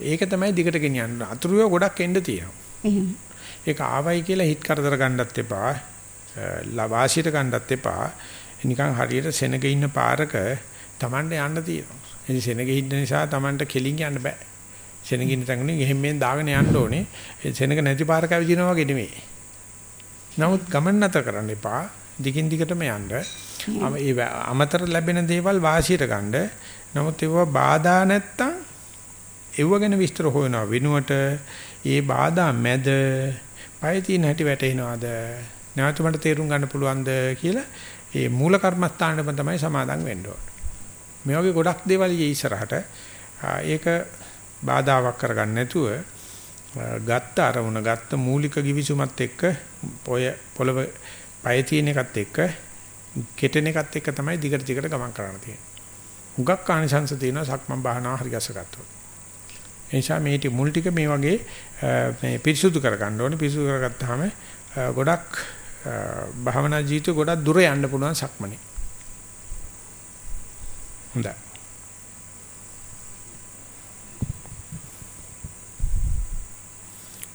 [SPEAKER 1] ඒක තමයි දිගට ගෙනියන්න. අතුරුව ගොඩක් එන්න තියෙනවා. ඒක ආවයි කියලා හිත කරදර ගන්නත් එපා. ලවාසියට ගන්නත් එපා. නිකන් හරියට සෙනග ඉන්න පාරක Tamande යන්න තියෙනවා. ඉතින් සෙනග ඉන්න නිසා Tamante කෙලින් යන්න බෑ. සෙනග ඉන්න තැනකින් එහෙම මෙන් දාගෙන යන්න ඕනේ. සෙනග නැති පාරක ඇවිදිනවා වගේ නෙමෙයි. නමුත් ගමන් නැතර කරන්න එපා. දිගින් දිගටම යන්න. ඒ අමතර ලැබෙන දේවල් වාසියට ගන්න. නමුත් ඒවා බාධා නැත්තම් ඒව ගැන විස්තර හොයනවා වෙනුවට ඒ බාධා මැද පය තියෙන හැටි වැටෙනවද නැවත මට තේරුම් ගන්න පුළුවන්ද කියලා ඒ මූල කර්මස්ථානෙම තමයි සමාදන් වෙන්න ඕන. මේ වගේ ගොඩක් දේවල් ඊ ඉස්සරහට ඒක බාධාවක් කරගන්න නැතුව ගත්ත අරමුණ ගත්ත මූලික givisුමත් එක්ක පොය පොළව පය තියෙන එකත් එක්ක කෙටෙන එකත් එක්ක තමයි දිගට දිගට ගමන් කරන්න තියෙන්නේ. හුඟක් ආනිසංශ තියෙනවා සක්මන් බහනා හරි ගැසගත්තොත්. ඒ නිසා මේ ටි මුල් ටික මේ වගේ මේ පිරිසුදු කරගන්න ඕනේ. පිරිසුදු කරගත්තාම ගොඩක් භාවනා ජීවිත ගොඩක් දුර යන්න පුළුවන් සක්මනේ. හොඳයි.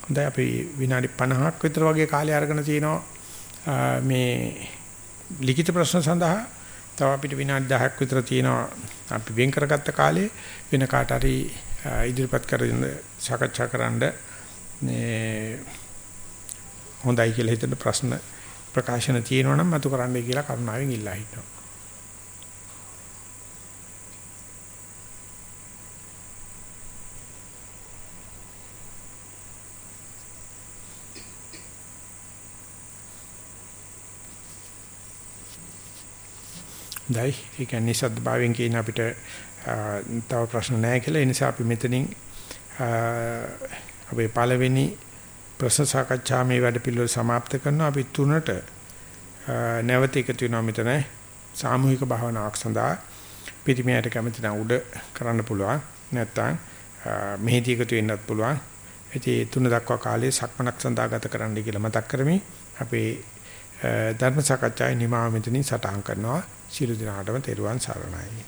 [SPEAKER 1] හොඳයි අපි විනාඩි 50ක් විතර වගේ කාලය අරගෙන තිනවා මේ ලිඛිත ප්‍රශ්න සඳහා තව අපිට විනාඩි 10ක් විතර තියෙනවා අපි වෙන් කරගත්ත කාලේ වෙන කාට හරි ඉදිරිපත් කරගෙන සාකච්ඡා කරන්න මේ හොඳයි කියලා හිතන ප්‍රශ්න ප්‍රකාශන තියෙනවා නම් මතු කරන්නයි කියලා කරුණාවෙන් ඉල්ලා හිටනවා. දැයි ඒ කියන්නේ සද්භාවයෙන් කියන අපිට තව ප්‍රශ්න නැහැ කියලා ඒ නිසා අපි මෙතනින් අපේ පළවෙනි ප්‍රශ්න සාකච්ඡා මේ වැඩ පිළිවෙල સમાપ્ત කරනවා අපි තුනට නැවත එකතු වෙනවා මෙතන සාමූහික භාවනාවක් සඳහා පිටිමියට කැමති නම් උඩ කරන්න පුළුවන් නැත්නම් මෙහෙදී එකතු වෙන්නත් පුළුවන් ඉතින් තුන දක්වා කාලයේ සක්මනක් සඳහා ගත කරන්න කියලා මතක් කරමි අපේ ධර්ම සාකච්ඡාවේ නිමාව මෙතනින් සටහන් කරනවා. සියලු දිනාටම තෙරුවන් සරණයි.